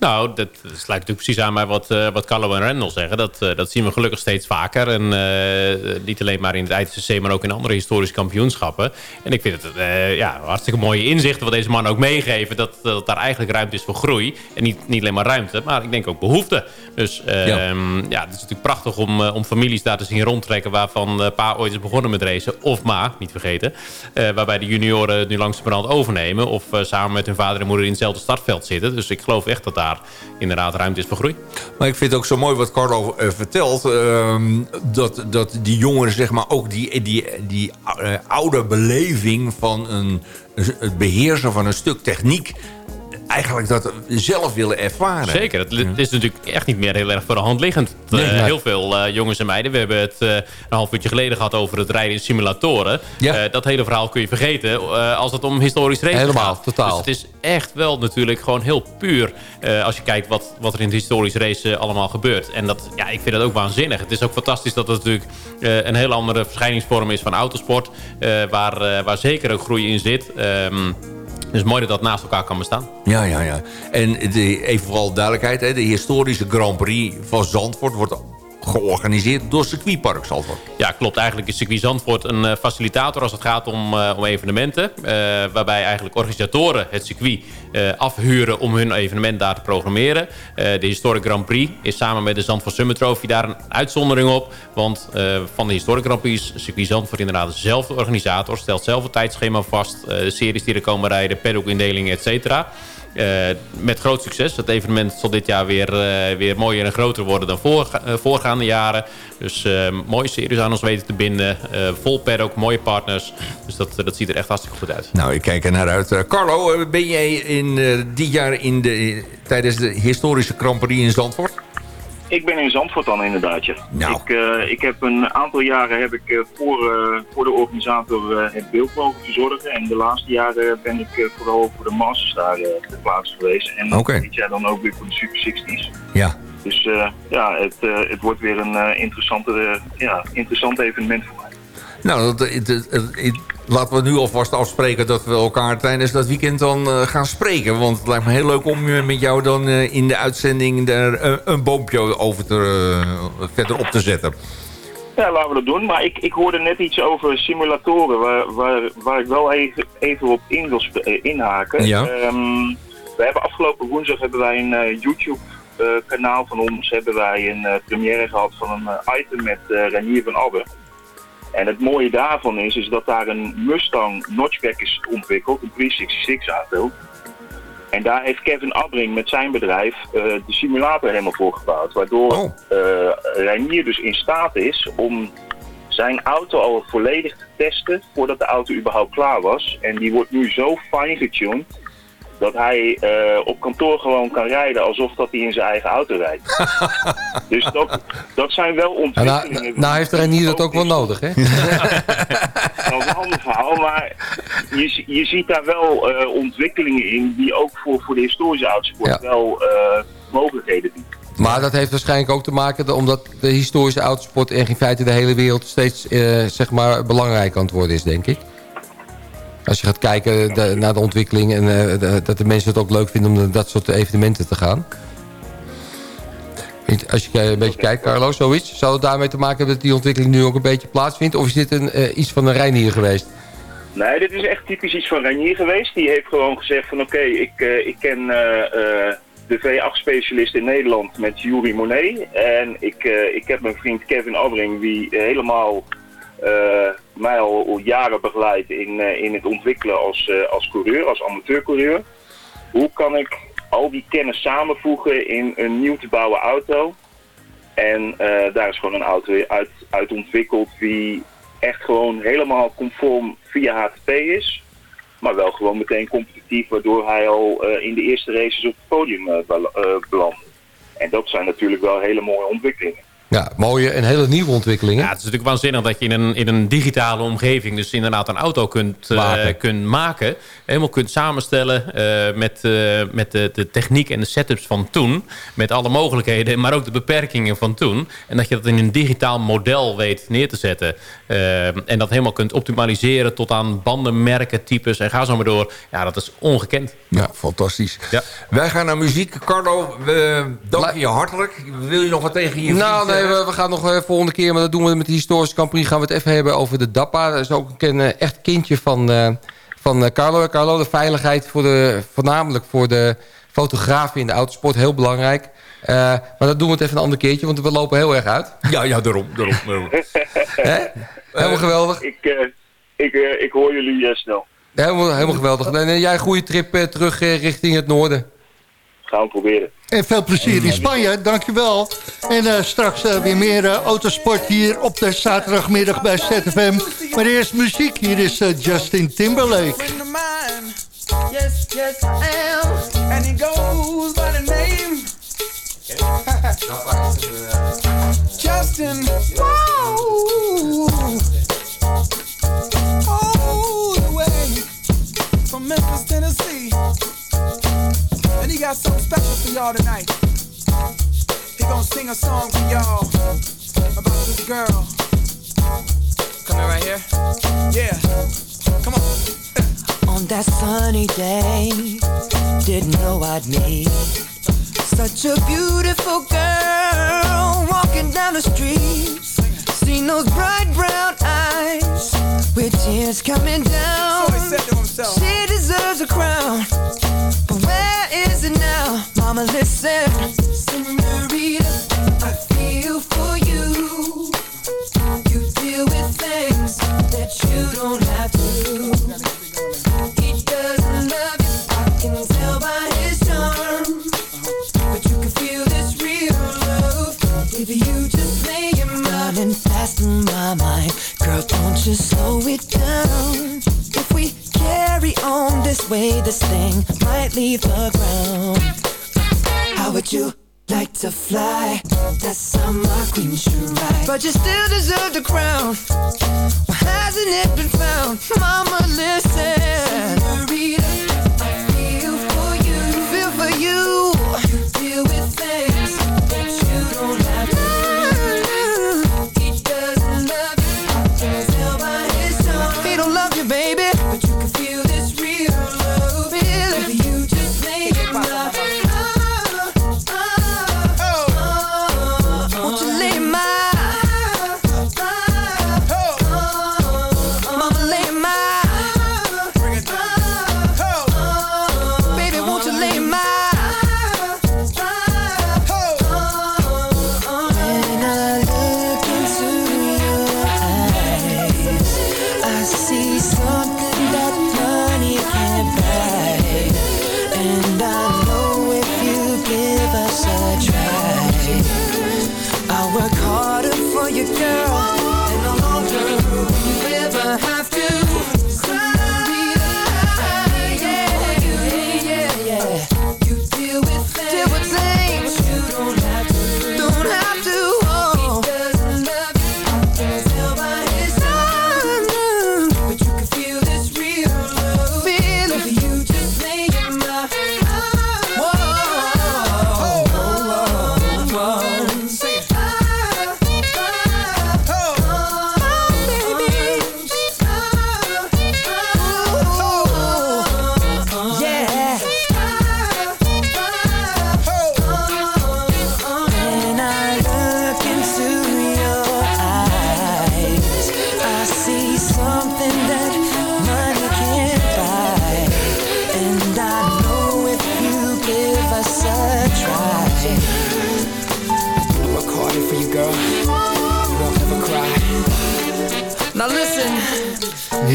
Speaker 6: Nou, dat, sluit natuurlijk precies aan bij wat, uh, wat Carlo en Randall zeggen. Dat, uh, dat zien we gelukkig steeds vaker. En uh, niet alleen maar in het ITCC, maar ook in andere historische kampioenschappen. En ik vind het ja, hartstikke mooie inzichten wat deze mannen ook meegeven. Dat, dat daar eigenlijk ruimte is voor groei. En niet, niet alleen maar ruimte, maar ik denk ook behoefte. Dus ja. Ehm, ja, het is natuurlijk prachtig om, om families daar te zien rondtrekken... waarvan pa ooit is begonnen met racen. Of ma, niet vergeten. waarbij de junioren nu langzamerhand overnemen. Of samen met hun vader en moeder in hetzelfde startveld zitten. Dus ik geloof echt dat daar inderdaad ruimte is voor groei.
Speaker 4: Maar ik vind het ook zo mooi wat Carlo uh, vertelt. Uh, dat, dat die jongeren zeg maar ook die, die, die uh, oude beleving van een, het beheersen van een stuk techniek eigenlijk dat zelf willen ervaren.
Speaker 6: Zeker, het, is natuurlijk echt niet meer heel erg voor de hand liggend. Nee, uh, heel veel uh, jongens en meiden, we hebben het uh, een half uurtje geleden gehad over het rijden in simulatoren. Ja. dat hele verhaal kun je vergeten als het om historisch racen
Speaker 5: Helemaal,
Speaker 6: gaat.
Speaker 5: totaal.
Speaker 6: Dus het is echt wel natuurlijk gewoon heel puur als je kijkt wat, wat er in het historisch race allemaal gebeurt. En dat, ja, ik vind dat ook waanzinnig. Het is ook fantastisch dat het natuurlijk een heel andere verschijningsvorm is van autosport. waar, waar zeker ook groei in zit. Um, dus mooi dat dat naast elkaar kan bestaan.
Speaker 4: Ja, ja, ja. En de, even vooral duidelijkheid. Hè, de historische Grand Prix van Zandvoort wordt georganiseerd door Circuitpark Zandvoort.
Speaker 6: Ja, klopt. Eigenlijk is Circuit Zandvoort een uh, facilitator als het gaat om, uh, om evenementen. Uh, waarbij eigenlijk organisatoren het circuit afhuren om hun evenement daar te programmeren. de Historic Grand Prix is samen met de Zandvoort Summer Trophy daar een uitzondering op. Want van de Historic Grand Prix is Circuit Zandvoort inderdaad zelf de organisator. Stelt zelf het tijdschema vast. de series die er komen rijden, paddock-indelingen, et cetera. Uh, met groot succes. Het evenement zal dit jaar weer, uh, weer mooier en groter worden dan uh, voorgaande jaren. Dus mooie series aan ons weten te binden. vol paddock, mooie partners. Dus dat, dat ziet er echt hartstikke goed uit.
Speaker 4: Nou, ik kijk er naar uit. Carlo, ben jij in, dit jaar in de, tijdens de historische Prix in Zandvoort?
Speaker 8: Ik ben in Zandvoort dan inderdaad, ja. Nou. Ik, uh, ik heb een aantal jaren heb ik, uh, voor, uh, voor de organisator het beeld mogen verzorgen. En de laatste jaren ben ik vooral voor de Masters daar ter plaatse geweest. En
Speaker 4: okay.
Speaker 8: dit jaar dan ook weer voor de Super 60's.
Speaker 4: Ja.
Speaker 8: Dus ja, het, het wordt weer een interessante, ja, interessant evenement voor.
Speaker 4: Nou, dat, het, het, laten we nu alvast afspreken dat we elkaar tijdens dat weekend dan uh, gaan spreken. Want het lijkt me heel leuk om met jou dan uh, in de uitzending daar uh, een boompje over te, verder op te zetten.
Speaker 8: Ja, laten we dat doen. Maar ik, ik hoorde net iets over simulatoren waar, waar, waar ik wel even, even op in wil inhaken.
Speaker 4: Ja.
Speaker 8: Um, we hebben afgelopen woensdag hebben wij een YouTube kanaal van ons hebben wij een première gehad van een item met Renier van Abbe. En het mooie daarvan is, is dat daar een Mustang notchback is ontwikkeld, een 366 auto. En daar heeft Kevin Abring met zijn bedrijf uh, de simulator helemaal voor gebouwd. Waardoor oh. uh, Reinier dus in staat is om zijn auto al volledig te testen voordat de auto überhaupt klaar was. En die wordt nu zo fine-getuned dat hij uh, op kantoor gewoon kan rijden alsof dat hij in zijn eigen auto rijdt. *laughs* dus dat, dat zijn wel ontwikkelingen.
Speaker 5: Nou, nou heeft er een hier dat ook wel nodig, hè?
Speaker 8: dat is een ander verhaal, maar je, je ziet daar wel uh, ontwikkelingen in die ook voor, voor de historische autosport ja. wel uh, mogelijkheden bieden.
Speaker 5: Maar dat heeft waarschijnlijk ook te maken omdat de historische autosport in feite de hele wereld steeds zeg maar belangrijk aan het worden is, denk ik. Als je gaat kijken de, naar de ontwikkeling en de, dat de mensen het ook leuk vinden om naar dat soort evenementen te gaan. Als je een beetje kijkt, Carlo, zoiets. Zou het daarmee te maken hebben dat die ontwikkeling nu ook een beetje plaatsvindt? Of is dit een, uh, iets van een Reinier geweest?
Speaker 8: Nee, dit is echt typisch iets van Reinier geweest. Die heeft gewoon gezegd van oké, okay, ik, uh, ik ken de V8-specialist in Nederland met Jury Monet. En ik, ik heb mijn vriend Kevin Abring, die helemaal mij al, jaren begeleidt in, uh, in het ontwikkelen als, uh, als coureur, als amateurcoureur. Hoe kan ik al die kennis samenvoegen in een nieuw te bouwen auto? En daar is gewoon een auto uit, uit ontwikkeld die echt gewoon helemaal conform via HTP is. Maar wel gewoon meteen competitief, waardoor hij al in de eerste races op het podium belandt. En dat zijn natuurlijk wel hele mooie ontwikkelingen.
Speaker 5: Ja, mooie en hele nieuwe ontwikkelingen.
Speaker 6: Ja, het is natuurlijk waanzinnig dat je in een, in een digitale omgeving... dus inderdaad een auto kunt uh, maken. kunt maken. Helemaal kunt samenstellen uh, met, uh, met de, de techniek en de setups van toen. Met alle mogelijkheden, maar ook de beperkingen van toen. En dat je dat in een digitaal model weet neer te zetten. en dat helemaal kunt optimaliseren tot aan bandenmerken, types en ga zo maar door. Ja, dat is ongekend.
Speaker 4: Ja, fantastisch. Ja. Wij gaan naar muziek. Carlo, we danken je hartelijk. Wil je nog wat tegen je
Speaker 5: Nou, nee, we, we, gaan nog uh, volgende keer, maar dat doen we met de historische campagne. Gaan we het even hebben over de DAPA. Dat is ook een uh, echt kindje van, uh, van Carlo. Carlo, de veiligheid voor de, voornamelijk voor de fotografen in de autosport. Heel belangrijk. maar dat doen we het even een ander keertje, want we lopen heel erg uit.
Speaker 4: Ja, ja daarom. daarom, daarom. *laughs*
Speaker 5: Helemaal geweldig.
Speaker 8: Ik, ik, ik hoor jullie snel.
Speaker 5: Helemaal, helemaal geweldig. En jij goede trip terug richting het noorden.
Speaker 8: Gaan we proberen.
Speaker 3: En veel plezier in Spanje, dankjewel. En uh, straks uh, weer meer uh, autosport hier op de zaterdagmiddag bij ZFM. Maar eerst muziek, hier is Justin Timberlake.
Speaker 9: Yes, yes, I am. And he goes by the name. *laughs* Justin, wow. All the way from Memphis, Tennessee. And he got something special for y'all tonight. He gonna sing a song for y'all about this girl. Coming right here? Yeah. Come on.
Speaker 7: On that sunny day, didn't know I'd meet such a beautiful girl walking down the street. Seen those bright brown eyes with tears coming down.
Speaker 9: So he said to himself,
Speaker 7: she deserves a crown. But where is it now? Mama, listen. Senorita, I feel for you. You deal with things that you don't have to. Way, this thing might leave the ground. How would you like to fly? That's how my queen should ride. But you still deserve the crown. Why hasn't it been found? Mama, listen. Senorita, I feel for you. Feel for you. You deal with things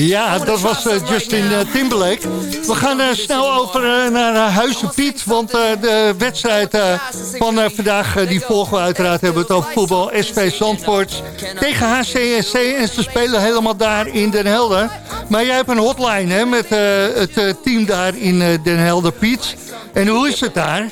Speaker 3: Ja, dat was eh, Justin eh, Timberlake. We gaan eh, snel over naar uh, Huizen Piet. Want eh, de wedstrijd eh, van vandaag, die volgen we uiteraard. Hebben we het over voetbal. SV Zandvoort tegen HCSC. En ze spelen helemaal daar in Den Helder. Maar jij hebt een hotline hè, met eh, het team daar in Den Helder, Piet. En hoe is het daar?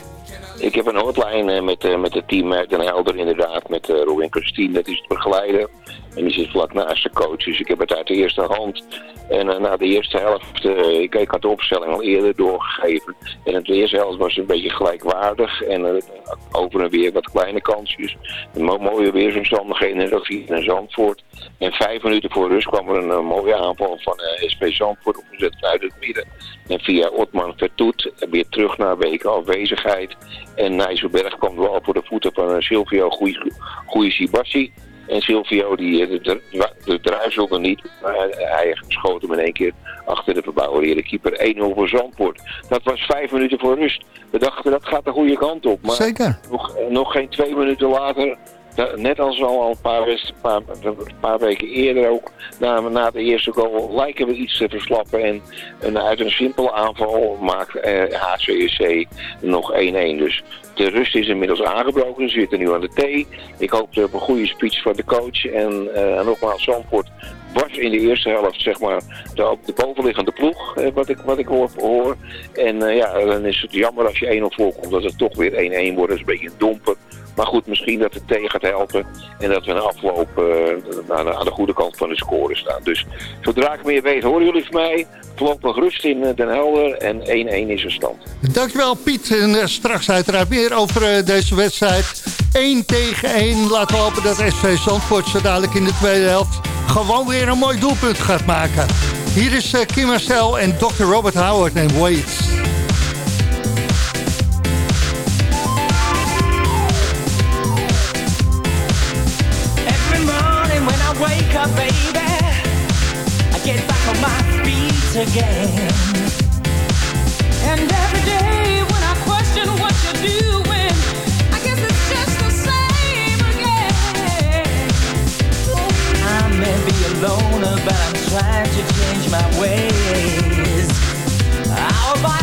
Speaker 10: Ik heb een hotline met, eh, met het team Den Helder inderdaad, met uh, Robin Christine, dat is het begeleider. En die zit vlak naast de coach, dus ik heb het uit de eerste hand. En uh, na de eerste helft, uh, ik, ik, had de opstelling al eerder doorgegeven. En de eerste helft was het een beetje gelijkwaardig. En uh, over en weer wat kleine kansjes. Een mo mooie weersomstandigheden, dat hier in Zandvoort. En vijf minuten voor rust kwam er een, mooie aanval van SP Zandvoort opgezet uit het midden. En via Otman Vertoet weer terug naar weken afwezigheid. En Nijsselberg kwam wel voor de voeten van Silvio Goeie Sibassi. En Silvio, die, de, de, de druiselde niet, maar hij, schoot hem in één keer achter de verbouwde keeper 1-0 voor Zandvoort. Dat was vijf minuten voor rust. We dachten, dat gaat de goede kant op. Maar
Speaker 3: Zeker.
Speaker 10: Nog, nog geen twee minuten later net als al een paar, paar, paar, weken eerder ook, na, na de eerste goal, lijken we iets te verslappen. En, uit een simpele aanval maakt eh, nog 1-1. Dus de rust is inmiddels aangebroken. Ze zitten nu aan de thee. Ik hoop op een goede speech van de coach. En uh, nogmaals, Zandvoort was in de eerste helft zeg maar de, de bovenliggende ploeg, eh, wat ik, wat ik hoor. hoor. En uh, ja, dan is het jammer als je 1-0 voorkomt dat het toch weer 1-1 wordt. Dat is een beetje een domper. Maar goed, misschien dat het tegen gaat helpen. En dat we een afloop uh, aan, de, goede kant van de score staan. Dus zodra ik meer weet, horen jullie van mij. Voorlopig rust in Den Helder. En 1-1 is de stand.
Speaker 3: Dankjewel Piet. En uh, straks uiteraard meer over deze wedstrijd. 1 tegen 1. Laten we hopen dat SV Zandvoort zo dadelijk in de tweede helft... gewoon weer een mooi doelpunt gaat maken. Hier is Kim Marcel en Dr. Robert Howard en Waits.
Speaker 7: Wake baby. I get back on my feet again. And every day when I question what you're doing, I guess it's just the same again. I may be a loner, but I'm trying to change my ways. Hour by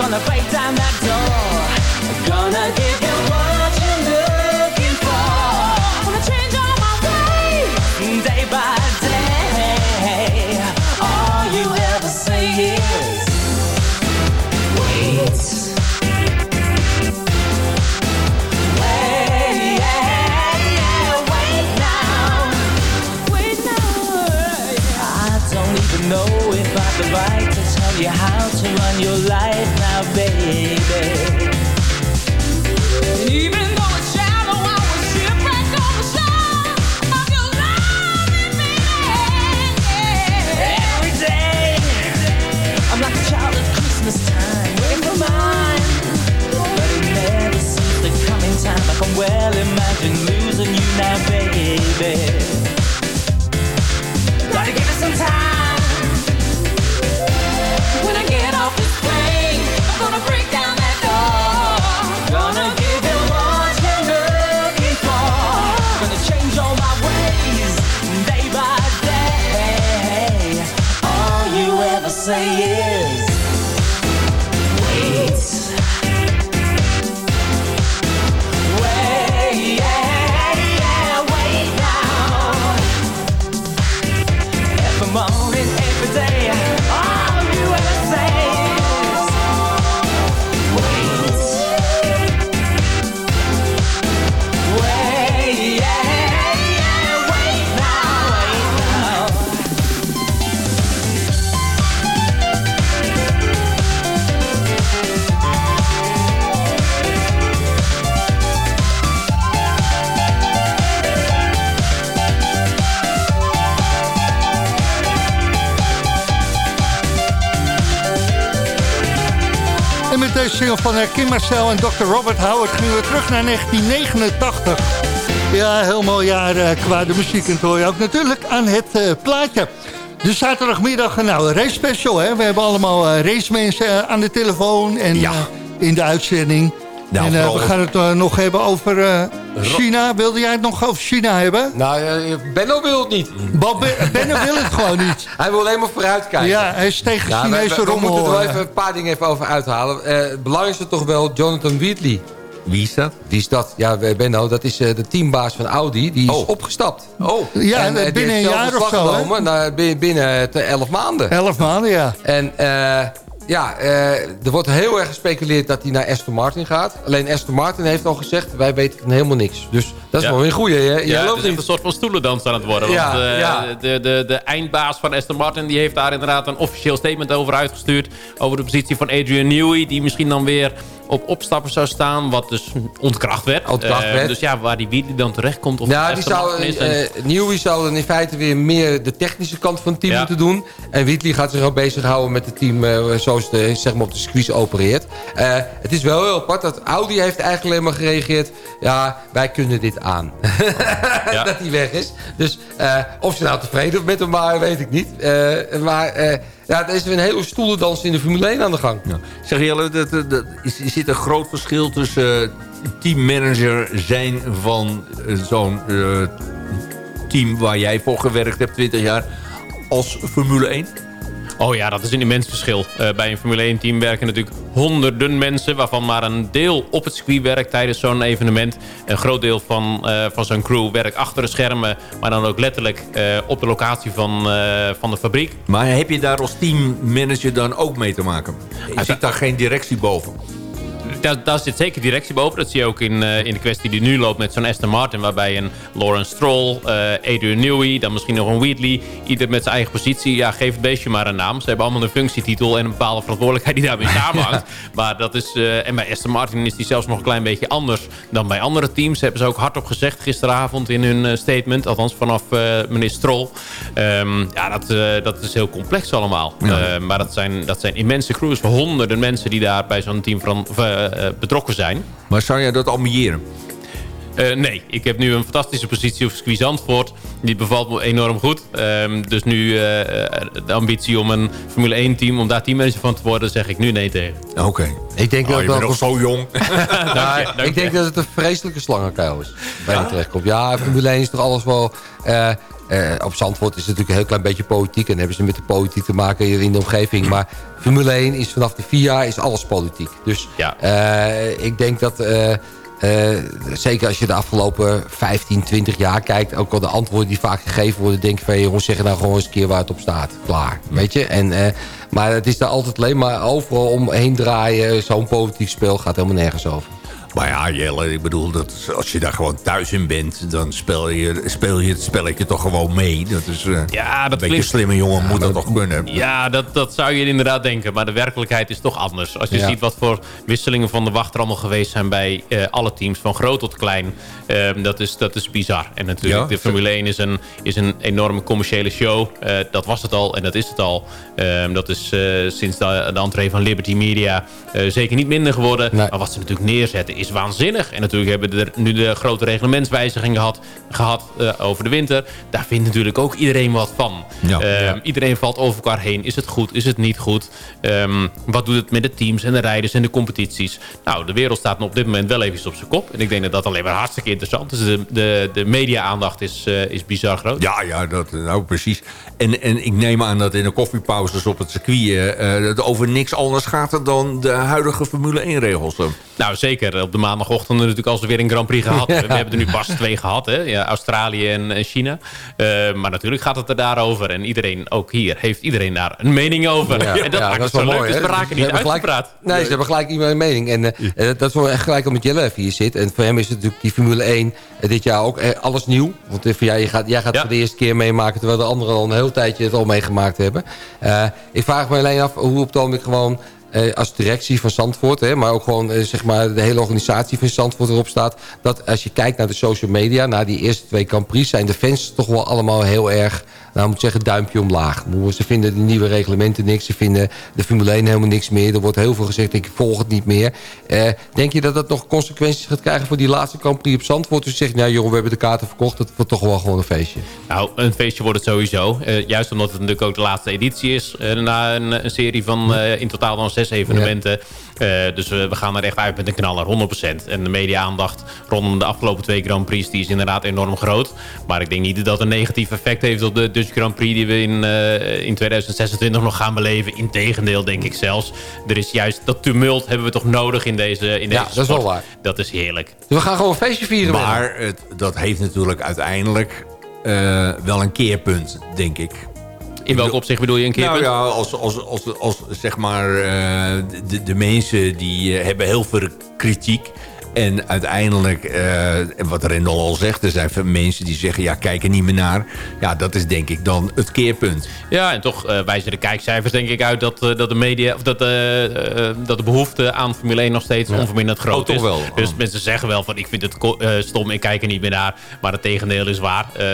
Speaker 7: gonna break down that door. Gonna give know if I have the right to tell you how to run your life now, baby. And even though it's shallow, I was shipwrecked on the shore of your loving me. Every day, I'm like a child at Christmas time, waiting for mine. But it never seems in time. I can well imagine losing you now, baby. Gotta give it some time.
Speaker 3: Single van eh, Kim Marcel en Dr. Robert Howard gingen we terug naar 1989. Ja, heel mooi jaar eh, qua de muziek. En hoor je ook natuurlijk aan het eh, plaatje. De zaterdagmiddag, nou, een race special. Hè? We hebben allemaal racemensen eh, aan de telefoon en
Speaker 4: Ja.
Speaker 3: in de uitzending.
Speaker 4: Nou,
Speaker 3: en we gaan het nog hebben over China. Wilde jij het nog over China hebben?
Speaker 5: Nou, Benno wil het niet.
Speaker 3: Bob Ben- Benne wil het gewoon niet. *laughs*
Speaker 5: Hij wil alleen maar vooruitkijken.
Speaker 3: Ja, hij is tegen
Speaker 5: Ja, we,
Speaker 3: Chinese
Speaker 5: we- we
Speaker 3: rommel.
Speaker 5: moeten er wel
Speaker 3: eh.
Speaker 5: even een paar dingen even over uithalen. Eh, het belangrijkste toch wel Jonathan Wheatley.
Speaker 4: Wie is dat?
Speaker 5: Wie is dat? Ja, Benno, dat is eh, de teambaas van Audi. Die is
Speaker 4: Oh.
Speaker 5: opgestapt.
Speaker 4: Oh,
Speaker 3: Ja,
Speaker 5: En, eh,
Speaker 3: binnen een
Speaker 5: zelf
Speaker 3: jaar of zo, hè?
Speaker 5: genomen, nou, binnen, binnen elf maanden.
Speaker 3: Elf maanden, ja.
Speaker 5: En eh, ja, eh, er wordt heel erg gespeculeerd dat hij naar Aston Martin gaat. Alleen Aston Martin heeft al gezegd, wij weten helemaal niks. Dus dat is
Speaker 6: Ja.
Speaker 5: wel weer een goeie. Hè?
Speaker 6: Ja, het
Speaker 5: loopt
Speaker 6: is echt
Speaker 5: niet.
Speaker 6: een soort van stoelendans aan het worden.
Speaker 5: Ja,
Speaker 6: want eh,
Speaker 5: ja.
Speaker 6: De, de, de eindbaas van Aston Martin die heeft daar inderdaad een officieel statement over uitgestuurd. Over de positie van Adrian Newey. Die misschien dan weer op opstappen zou staan. Wat dus ontkracht werd.
Speaker 5: Ontkracht
Speaker 6: Eh,
Speaker 5: werd.
Speaker 6: Dus ja, waar die Wheatley dan terechtkomt. Of
Speaker 5: Ja, die zou,
Speaker 6: Martin is. en-
Speaker 5: eh zou dan in feite weer meer de technische kant van het team
Speaker 6: Ja.
Speaker 5: moeten doen. En Wheatley gaat zich ook bezighouden met het team eh, zoals de, zeg maar op de squeeze opereert. Het is wel heel apart dat Audi heeft eigenlijk alleen maar gereageerd. Ja, wij kunnen dit aan.
Speaker 6: Ja. *laughs*
Speaker 5: dat hij weg is. Dus of ze nou tevreden met hem waren, weet ik niet. Maar ja, er is een hele stoelendans in de Formule 1 aan de gang.
Speaker 4: Ja. Zeg is, is dit een groot verschil tussen eh, teammanager zijn van eh, zo'n eh, team waar jij voor gewerkt hebt 20 jaar als Formule 1?
Speaker 6: Oh ja, dat is een immens verschil. Eh, bij een Formule 1-team werken natuurlijk honderden mensen... waarvan maar een deel op het circuit werkt tijdens zo'n evenement. Een groot deel van, eh, van zo'n crew werkt achter de schermen... maar dan ook letterlijk eh, op de locatie van, van de fabriek.
Speaker 4: Maar heb je daar als teammanager dan ook mee te maken? Zit daar geen directie boven?
Speaker 6: Daar, daar zit zeker directie boven. Dat zie je ook in, eh, in de kwestie die nu loopt met zo'n Aston Martin... waarbij een Lawrence Stroll, eh Adrian Newey, dan misschien nog een Wheatley... ieder met zijn eigen positie. Ja, geef het beestje maar een naam. Ze hebben allemaal een functietitel en een bepaalde verantwoordelijkheid die daarmee *laughs* samenhangt. Maar dat is... eh, en bij Aston Martin is die zelfs nog een klein beetje anders dan bij andere teams. Hebben ze ook hardop gezegd gisteravond in hun statement. Althans vanaf meneer Stroll. Ehm, ja, dat, dat is heel complex allemaal.
Speaker 4: Ja.
Speaker 6: Eh, maar dat zijn, dat zijn immense crews. Honderden mensen die daar bij zo'n team van, betrokken zijn.
Speaker 4: Maar zou jij dat ambiëren?
Speaker 6: Eh, nee, ik heb nu een fantastische positie op circuit Zandvoort. Die bevalt me enorm goed. Ehm, dus nu eh, eh, de ambitie om een Formule 1 team, om daar teammanager van te worden, zeg ik nu nee tegen.
Speaker 4: Oké.
Speaker 5: Ik denk
Speaker 4: Oh,
Speaker 5: dat
Speaker 4: je bent nog zo jong. *laughs* *laughs*
Speaker 5: Nou,
Speaker 6: dank
Speaker 5: ik denk
Speaker 6: je.
Speaker 5: dat het een vreselijke slangenkuil is. Bij je terechtkomt. Ja, Formule 1 is toch alles wel... eh, op Zandvoort is het natuurlijk een heel klein beetje politiek. En hebben ze met de politiek te maken hier in de omgeving. Maar Formule 1 is vanaf de vier jaar is alles politiek. Dus
Speaker 6: Ja.
Speaker 5: eh, ik denk dat... eh, zeker als je de afgelopen 15, 20 jaar kijkt... ook al de antwoorden die vaak gegeven worden... denk ik van, jongens, zeg nou gewoon eens een keer waar het op staat. Klaar, weet je? En, maar het is daar altijd alleen maar overal omheen draaien. Zo'n politiek spel gaat helemaal nergens over.
Speaker 4: Maar ja, Jelle, ik bedoel, dat, is- als je daar gewoon thuis in bent... dan speel je, speel je het spelletje toch gewoon mee. Dat is eh,
Speaker 6: Ja,
Speaker 4: een
Speaker 6: dat
Speaker 4: beetje
Speaker 6: klinkt...
Speaker 4: slimme jongen moet dat toch kunnen.
Speaker 6: Ja, dat, dat zou je inderdaad denken. Maar de werkelijkheid is toch anders. Als je
Speaker 5: Ja.
Speaker 6: ziet wat voor wisselingen van de wacht er allemaal geweest zijn... bij eh, alle teams, van groot tot klein. ehm, dat, is, dat is bizar. En natuurlijk,
Speaker 4: Ja?
Speaker 6: de Formule 1 is een, is een enorme commerciële show. Eh, dat was het al en dat is het al. Ehm, dat is sinds de, de entree van Liberty Media zeker niet minder geworden.
Speaker 5: Nee.
Speaker 6: Maar wat ze natuurlijk neerzetten is waanzinnig. En natuurlijk hebben we er nu de grote reglementswijziging gehad, gehad eh, over de winter. Daar vindt natuurlijk ook iedereen wat van.
Speaker 4: Ja.
Speaker 6: Ehm, Iedereen valt over elkaar heen. Is het goed? Is het niet goed? Ehm, wat doet het met de teams en de rijders en de competities? Nou, de wereld staat op dit moment wel even op zijn kop. En ik denk dat dat alleen maar hartstikke interessant is. De, de, de media-aandacht is, eh, is bizar groot.
Speaker 4: Ja, ja, dat, nou precies. En, en ik neem aan dat in de koffiepauzes op het circuit... eh, eh, het over niks anders gaat dan de huidige Formule 1-regels.
Speaker 6: Nou, zeker. Op de maandagochtend natuurlijk als we weer een Grand Prix gehad. *laughs* We hebben er nu pas twee gehad, hè? Ja, Australië en, en China. Eh, maar natuurlijk gaat het er daarover. En iedereen, ook hier, heeft iedereen daar een mening over.
Speaker 5: Ja,
Speaker 6: en dat
Speaker 5: ja,
Speaker 6: maakt het
Speaker 5: wel
Speaker 6: zo leuk.
Speaker 5: mooi,
Speaker 6: Dus
Speaker 5: hè?
Speaker 6: we raken
Speaker 5: Ze
Speaker 6: niet
Speaker 5: hebben
Speaker 6: uitgepraat.
Speaker 5: Nee, ze hebben gelijk iemand een mening. En eh, dat is wel echt gelijk omdat Jelle even hier zit. En voor hem is het natuurlijk die Formule 1 eh, dit jaar ook alles nieuw. Want voor jij, gaat, jij gaat voor de eerste keer meemaken... terwijl de anderen al een heel tijdje het al meegemaakt hebben. Ik vraag me alleen af hoe op het ogenblik gewoon... eh, als directie van Zandvoort, hè, maar ook gewoon eh, zeg maar de hele organisatie van Zandvoort erop staat... dat als je kijkt naar de social media, naar die eerste twee Grand zijn de fans toch wel allemaal heel erg, nou moet ik zeggen, duimpje omlaag. Ze vinden de nieuwe reglementen niks, ze vinden de Formule 1 helemaal niks meer. Er wordt heel veel gezegd, ik volg het niet meer. Eh, denk je dat dat nog consequenties gaat krijgen voor die laatste Grand Prix op Zandvoort? Dus zeg je, nou joh, we hebben de kaarten verkocht, het wordt toch wel gewoon een feestje.
Speaker 6: Nou, een feestje wordt het sowieso. Eh, juist omdat het natuurlijk ook de laatste editie is. eh, na een, een serie van in totaal dan zes evenementen. Dus we, we gaan er echt uit met een knaller, 100%. En de media-aandacht rondom de afgelopen twee Grand Prix... die is inderdaad enorm groot. Maar ik denk niet dat dat een negatief effect heeft op de Dutch Grand Prix... die we in, eh, in 2026 nog gaan beleven. Integendeel, denk ik zelfs. Er is juist dat tumult hebben we toch nodig in deze, in deze
Speaker 5: Ja, dat is wel waar.
Speaker 6: Dat is heerlijk.
Speaker 5: We gaan gewoon een feestje vieren.
Speaker 4: Maar het, dat heeft natuurlijk uiteindelijk eh, wel een keerpunt, denk ik.
Speaker 6: In welk opzicht bedoel je een keer?
Speaker 4: Nou ja, als, als, als, als, zeg maar eh, de, de mensen die eh, hebben heel veel kritiek. En uiteindelijk, en wat Rendel al zegt, er zijn mensen die zeggen... ja, kijk er niet meer naar. Ja, dat is denk ik dan het keerpunt.
Speaker 6: Ja, en toch eh, wijzen de kijkcijfers denk ik uit dat, eh, dat, de, media, of dat, dat de behoefte aan Formule 1 nog steeds onverminderd groot
Speaker 4: Oh, toch
Speaker 6: is.
Speaker 4: wel.
Speaker 6: Dus
Speaker 4: Oh.
Speaker 6: mensen zeggen wel van ik vind het stom, ik kijk er niet meer naar. Maar het tegendeel is waar. Ehm,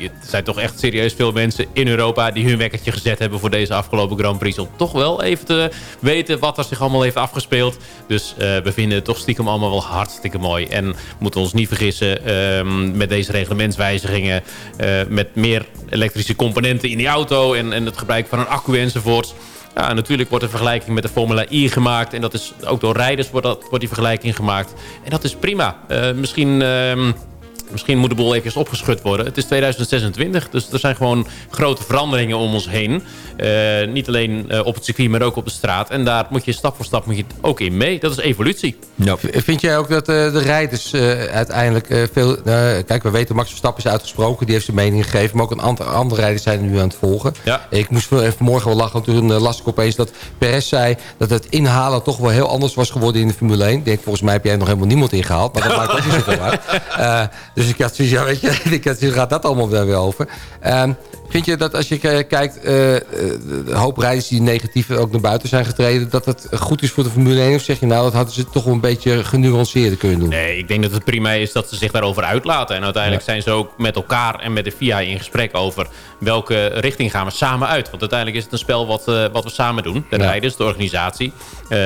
Speaker 6: er zijn toch echt serieus veel mensen in Europa die hun wekkertje gezet hebben voor deze afgelopen Grand Prix. Om toch wel even te weten wat er zich allemaal heeft afgespeeld. Dus we vinden het toch stiekem allemaal wel hartstikke mooi. En we moeten ons niet vergissen ehm, met deze reglementswijzigingen. eh, met meer elektrische componenten in die auto en, en het gebruik van een accu enzovoorts. Ja, natuurlijk wordt een vergelijking met de Formula I gemaakt. En dat is ook door rijders wordt, dat, wordt die vergelijking gemaakt. En dat is prima. Eh, misschien, ehm, misschien moet de boel even opgeschud worden. Het is 2026, dus er zijn gewoon grote veranderingen om ons heen. Eh, niet alleen eh, op het circuit, maar ook op de straat. En daar moet je stap voor stap moet je ook in mee. Dat is evolutie.
Speaker 5: V- Vind jij ook dat eh, de rijders uiteindelijk veel... kijk, we weten Max Verstappen is uitgesproken. Die heeft zijn mening gegeven. Maar ook een aantal andere rijders zijn nu aan het volgen.
Speaker 6: Ja.
Speaker 5: Ik moest van- vanmorgen wel lachen. Toen las ik opeens dat Perez zei... dat het inhalen toch wel heel anders was geworden in de Formule 1. Ik denk, volgens mij heb jij nog helemaal niemand ingehaald. Maar dat maakt ook niet zoveel uit. *laughs* Eh, dus ik had zoiets, ja, weet je... *laughs* ik had zoiets, gaat dat allemaal wel weer over. Ehm, vind je dat als je kijkt... eh, eh, de hoop rijders die negatief ook naar buiten zijn getreden... dat het goed is voor de Formule 1? Of zeg je nou, dat hadden ze toch wel een beetje genuanceerder kunnen doen?
Speaker 6: Nee, ik denk dat het prima is dat ze zich daarover uitlaten. En uiteindelijk zijn ze ook met elkaar en met de FIA in gesprek over welke richting gaan we samen uit. Want uiteindelijk is het een spel wat, eh, wat we samen doen. De
Speaker 5: Ja.
Speaker 6: rijders, de organisatie, eh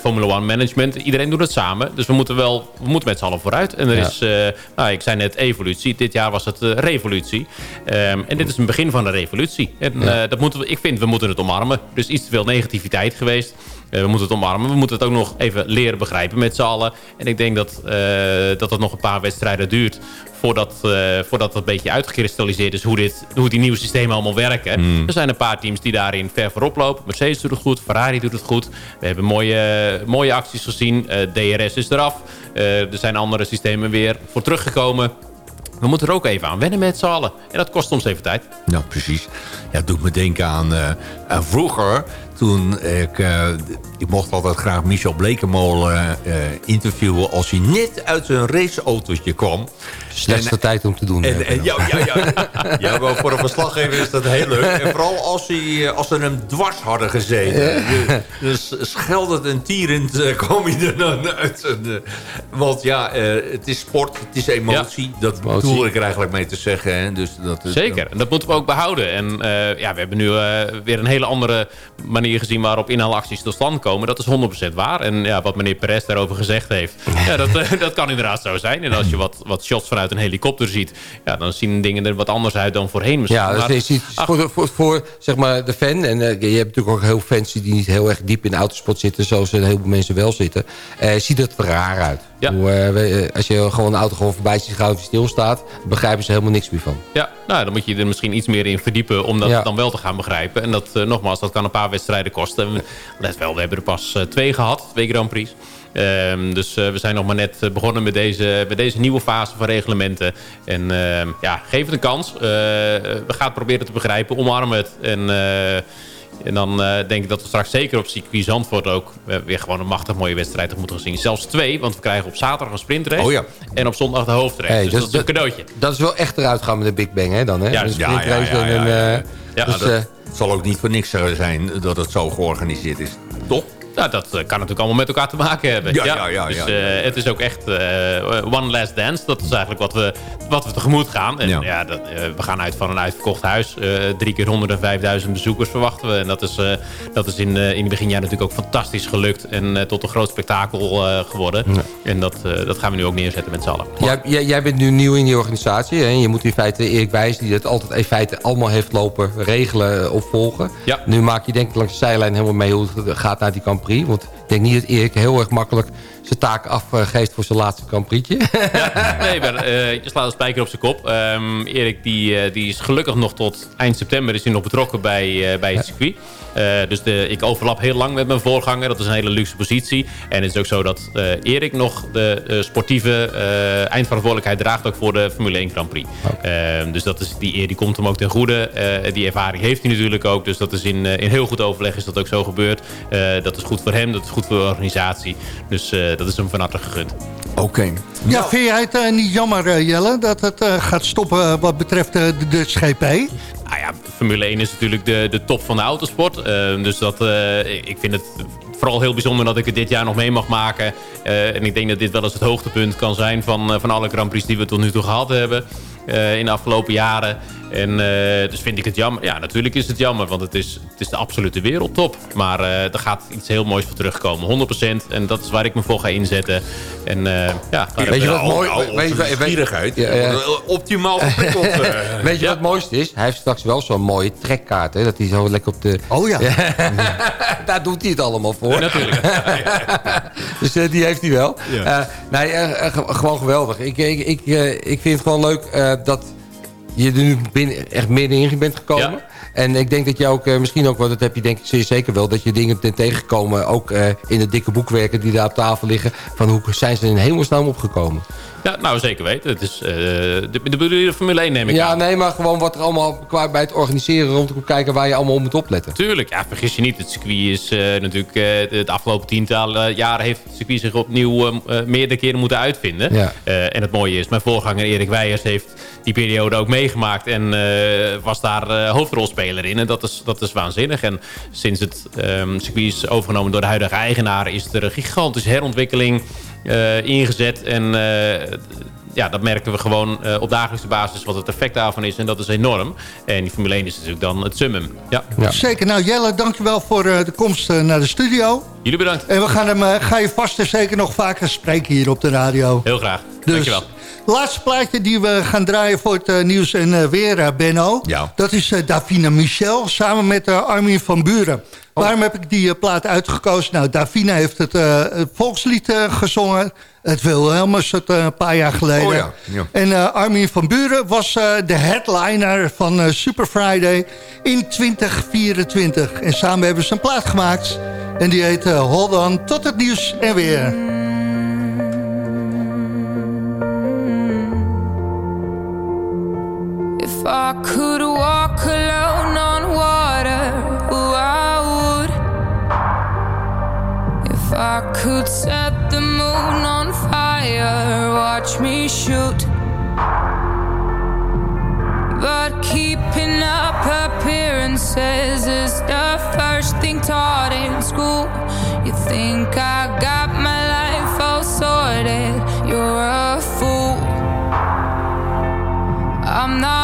Speaker 6: Formula One management. Iedereen doet het samen. Dus we moeten wel we moeten met z'n allen vooruit. En er
Speaker 5: Ja.
Speaker 6: is, eh, nou, ik zei net evolutie. Dit jaar was het eh, revolutie. Ehm, en dit is een begin van een revolutie. En eh, dat moeten we, ik vind, we moeten het omarmen. Er is iets te veel negativiteit geweest. Eh, we moeten het omarmen. We moeten het ook nog even leren begrijpen met z'n allen. En ik denk dat, eh, dat het nog een paar wedstrijden duurt... voordat, eh, voordat het een beetje uitgekristalliseerd is... hoe, dit, hoe die nieuwe systemen allemaal werken.
Speaker 4: Mm.
Speaker 6: Er zijn een paar teams die daarin ver voorop lopen. Mercedes doet het goed, Ferrari doet het goed. We hebben mooie, mooie acties gezien. DRS is eraf. Er zijn andere systemen weer voor teruggekomen. We moeten er ook even aan wennen met z'n allen. En dat kost soms even tijd.
Speaker 4: Nou, precies. Ja, het doet me denken aan, aan vroeger. Toen ik... eh, ik mocht altijd graag Michel Blekemolen eh, interviewen... als hij net uit zijn raceautootje kwam.
Speaker 5: Slechtste tijd om te doen.
Speaker 4: En,
Speaker 5: eh,
Speaker 4: en, ja, ja, ja. ja, maar voor een verslaggever is dat heel leuk. En vooral als, hij, eh, als ze hem dwars hadden gezeten. Dus scheldend en tierend eh, kom je er dan uit. En, eh, want ja, eh, het is sport, het is emotie. Dat
Speaker 5: Emotie.
Speaker 4: bedoel ik er eigenlijk mee te zeggen. Hè. Dus dat is,
Speaker 6: Zeker, en dat moeten we ook behouden. En eh, ja, we hebben nu eh, weer een hele andere manier gezien waarop inhaalacties tot stand komen. Dat is 100% waar. En ja, wat meneer Perez daarover gezegd heeft, *laughs* ja, dat, eh, dat kan inderdaad zo zijn. En als je wat, wat shots vanuit een helikopter ziet, ja, dan zien dingen er wat anders uit dan voorheen misschien.
Speaker 5: Ja, dus je ziet,
Speaker 6: Ach,
Speaker 5: voor, voor, voor zeg maar, de fan... en eh, je hebt natuurlijk ook heel veel fans die niet heel erg diep in de autosport zitten... zoals een heleboel mensen wel zitten... eh, ziet het er raar uit.
Speaker 6: Ja.
Speaker 5: Hoe, eh, eh, als je gewoon een auto gewoon voorbij ziet gaan stilstaat... begrijpen ze helemaal niks meer van.
Speaker 6: Ja, nou, dan moet je er misschien iets meer in verdiepen om dat
Speaker 5: Ja.
Speaker 6: dan wel te gaan begrijpen. En dat, eh, nogmaals, dat kan een paar wedstrijden kosten. En Let wel, we hebben er pas twee gehad, twee Grand Prix. Ehm, dus we zijn nog maar net begonnen met deze, met deze nieuwe fase van reglementen. En ehm, ja, geef het een kans. We gaan het proberen te begrijpen, omarmen het. En, en dan eh, denk ik dat we straks zeker op circuit Zandvoort ook eh, weer gewoon een machtig mooie wedstrijd tegemoet gaan zien. Zelfs twee, want we krijgen op zaterdag een sprintrace.
Speaker 4: Oh ja.
Speaker 6: En op zondag de hoofdrace.
Speaker 5: Hey,
Speaker 6: dus
Speaker 5: dat-
Speaker 6: dat, is een cadeautje.
Speaker 5: Dat is wel echt eruit gaan met de Big Bang, hè, dan, hè? Een
Speaker 4: ja, ja,
Speaker 5: sprintrace
Speaker 4: ja,
Speaker 5: en een, eh,
Speaker 6: Ja,
Speaker 5: dus,
Speaker 6: dat-
Speaker 5: eh,
Speaker 4: Het zal ook niet voor niks zijn dat het zo georganiseerd is. Toch?
Speaker 6: Nou, dat eh, kan natuurlijk allemaal met elkaar te maken hebben.
Speaker 4: Ja, ja, ja,
Speaker 6: dus eh, het is ook echt eh, one last dance. Dat is eigenlijk wat we, wat we tegemoet gaan. En
Speaker 4: Ja.
Speaker 6: dat, we gaan uit van een uitverkocht huis. Drie keer 105.000 bezoekers verwachten we. En dat is, dat is in, in het beginjaar natuurlijk ook fantastisch gelukt. En tot een groot spektakel geworden. En dat, dat gaan we nu ook neerzetten met z'n allen.
Speaker 5: Jij, jij, jij bent nu nieuw in die organisatie. Hè? Je moet in feite Erik Wijs, die het altijd in feite allemaal heeft lopen regelen, eh, opvolgen.
Speaker 6: Ja.
Speaker 5: Nu maak je denk ik langs de zijlijn helemaal mee hoe het gaat naar die, Want ik denk niet dat Erik heel erg makkelijk zijn taak afgeeft voor zijn laatste Grand Prix'tje. *laughs*
Speaker 6: nee, maar, eh, je slaat een spijker op zijn kop. Ehm, Erik die, eh, die is gelukkig nog tot eind september is hij nog betrokken bij, eh, bij het circuit. dus de, ik overlap heel lang met mijn voorganger. Dat is een hele luxe positie. En het is ook zo dat Erik nog de sportieve eindverantwoordelijkheid draagt... ook voor de Formule 1 Grand Prix. Ehm, dus dat is, die eer die komt hem ook ten goede. die ervaring heeft hij natuurlijk ook. Dus dat is in, in heel goed overleg is dat ook zo gebeurd. dat is goed voor hem, dat is goed voor de organisatie. Dus dat is hem van harte gegund.
Speaker 4: Oké.
Speaker 3: Ja, vind jij het niet jammer, Jelle, dat het gaat stoppen wat betreft de Dutch GP?
Speaker 6: Nou ja, Formule 1 is natuurlijk de, de top van de autosport. Uh, dus dat, uh, ik vind het vooral heel bijzonder dat ik het dit jaar nog mee mag maken. Uh, en ik denk dat dit wel eens het hoogtepunt kan zijn van, van alle Grand Prix die we tot nu toe gehad hebben. In de afgelopen jaren. En uh, dus vind ik het jammer. Ja, natuurlijk is het jammer, want het is, het is de absolute wereldtop. Maar uh, er gaat iets heel moois voor terugkomen. 100%. En dat is waar ik me voor ga inzetten. En uh, ja, *laughs*
Speaker 5: weet je wat mooi
Speaker 4: is? Ja, optimaal geprikkeld.
Speaker 5: weet je wat het mooiste is? Hij heeft straks wel zo'n mooie trekkaart. Hè? Dat hij zo lekker op de...
Speaker 3: Oh ja. *laughs*
Speaker 5: Daar doet hij het allemaal voor.
Speaker 6: natuurlijk. *laughs*
Speaker 5: dus die heeft hij wel. nee, gewoon geweldig. Ik, ik, ik, ik vind het gewoon leuk dat je er nu binnen, echt middenin bent gekomen. En ik denk dat je ook, eh, misschien ook, want dat heb je denk ik zeer zeker wel... dat je dingen bent tegengekomen, ook uh, in de dikke boekwerken die daar op tafel liggen... van hoe zijn ze in hemelsnaam opgekomen?
Speaker 6: Ja, nou zeker weten. Het is, uh, de, de, Formule 1 neem ik
Speaker 5: Ja, nee, maar gewoon wat er allemaal qua bij het organiseren... rond te kijken waar je allemaal op moet opletten.
Speaker 6: Tuurlijk, ja, vergis je niet. Het circuit is uh, natuurlijk... Uh, het afgelopen tientallen jaren heeft het circuit zich opnieuw meerdere keren moeten uitvinden. Ja. en het mooie is, mijn voorganger Erik Weijers heeft die periode ook meegemaakt... en was daar hoofdrolspeler in. En dat is, dat is waanzinnig. En sinds het um, circuit is overgenomen door de huidige eigenaar... is er een gigantische herontwikkeling uh, ingezet. En uh, ja, dat merken we gewoon uh, op dagelijkse basis wat het effect daarvan is. En dat is enorm. En die Formule 1 is natuurlijk dan het summum. Ja.
Speaker 3: ja. Zeker. Nou Jelle, dankjewel voor de komst naar de studio.
Speaker 6: Jullie bedankt.
Speaker 3: En we gaan hem, ga je vast en zeker nog vaker spreken hier op de radio.
Speaker 6: Heel graag. Dus, dankjewel.
Speaker 3: Laatste plaatje die we gaan draaien voor het nieuws en weer, Benno.
Speaker 4: Ja.
Speaker 3: Dat is Davina Michel samen met Armin van Buren. Oh. Waarom heb ik die plaat uitgekozen? Nou, Davina heeft het, het volkslied gezongen. Het Wilhelmus, het een paar jaar geleden.
Speaker 4: Oh ja, ja.
Speaker 3: En Armin van Buren was de headliner van Super Friday in 2024. En samen hebben ze een plaat gemaakt. En die heet Hold On tot het nieuws en weer.
Speaker 11: I could walk alone on water, oh, I would. If I could set the moon on fire, watch me shoot. But keeping up appearances is the first thing taught in school. You think I got my life all sorted? You're a fool. I'm not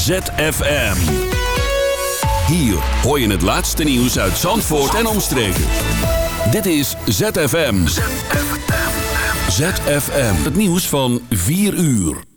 Speaker 2: ZFM. Hier hoor je het laatste nieuws uit Zandvoort en omstreken. Dit is ZFM.
Speaker 12: ZFM. Het nieuws van 4 uur.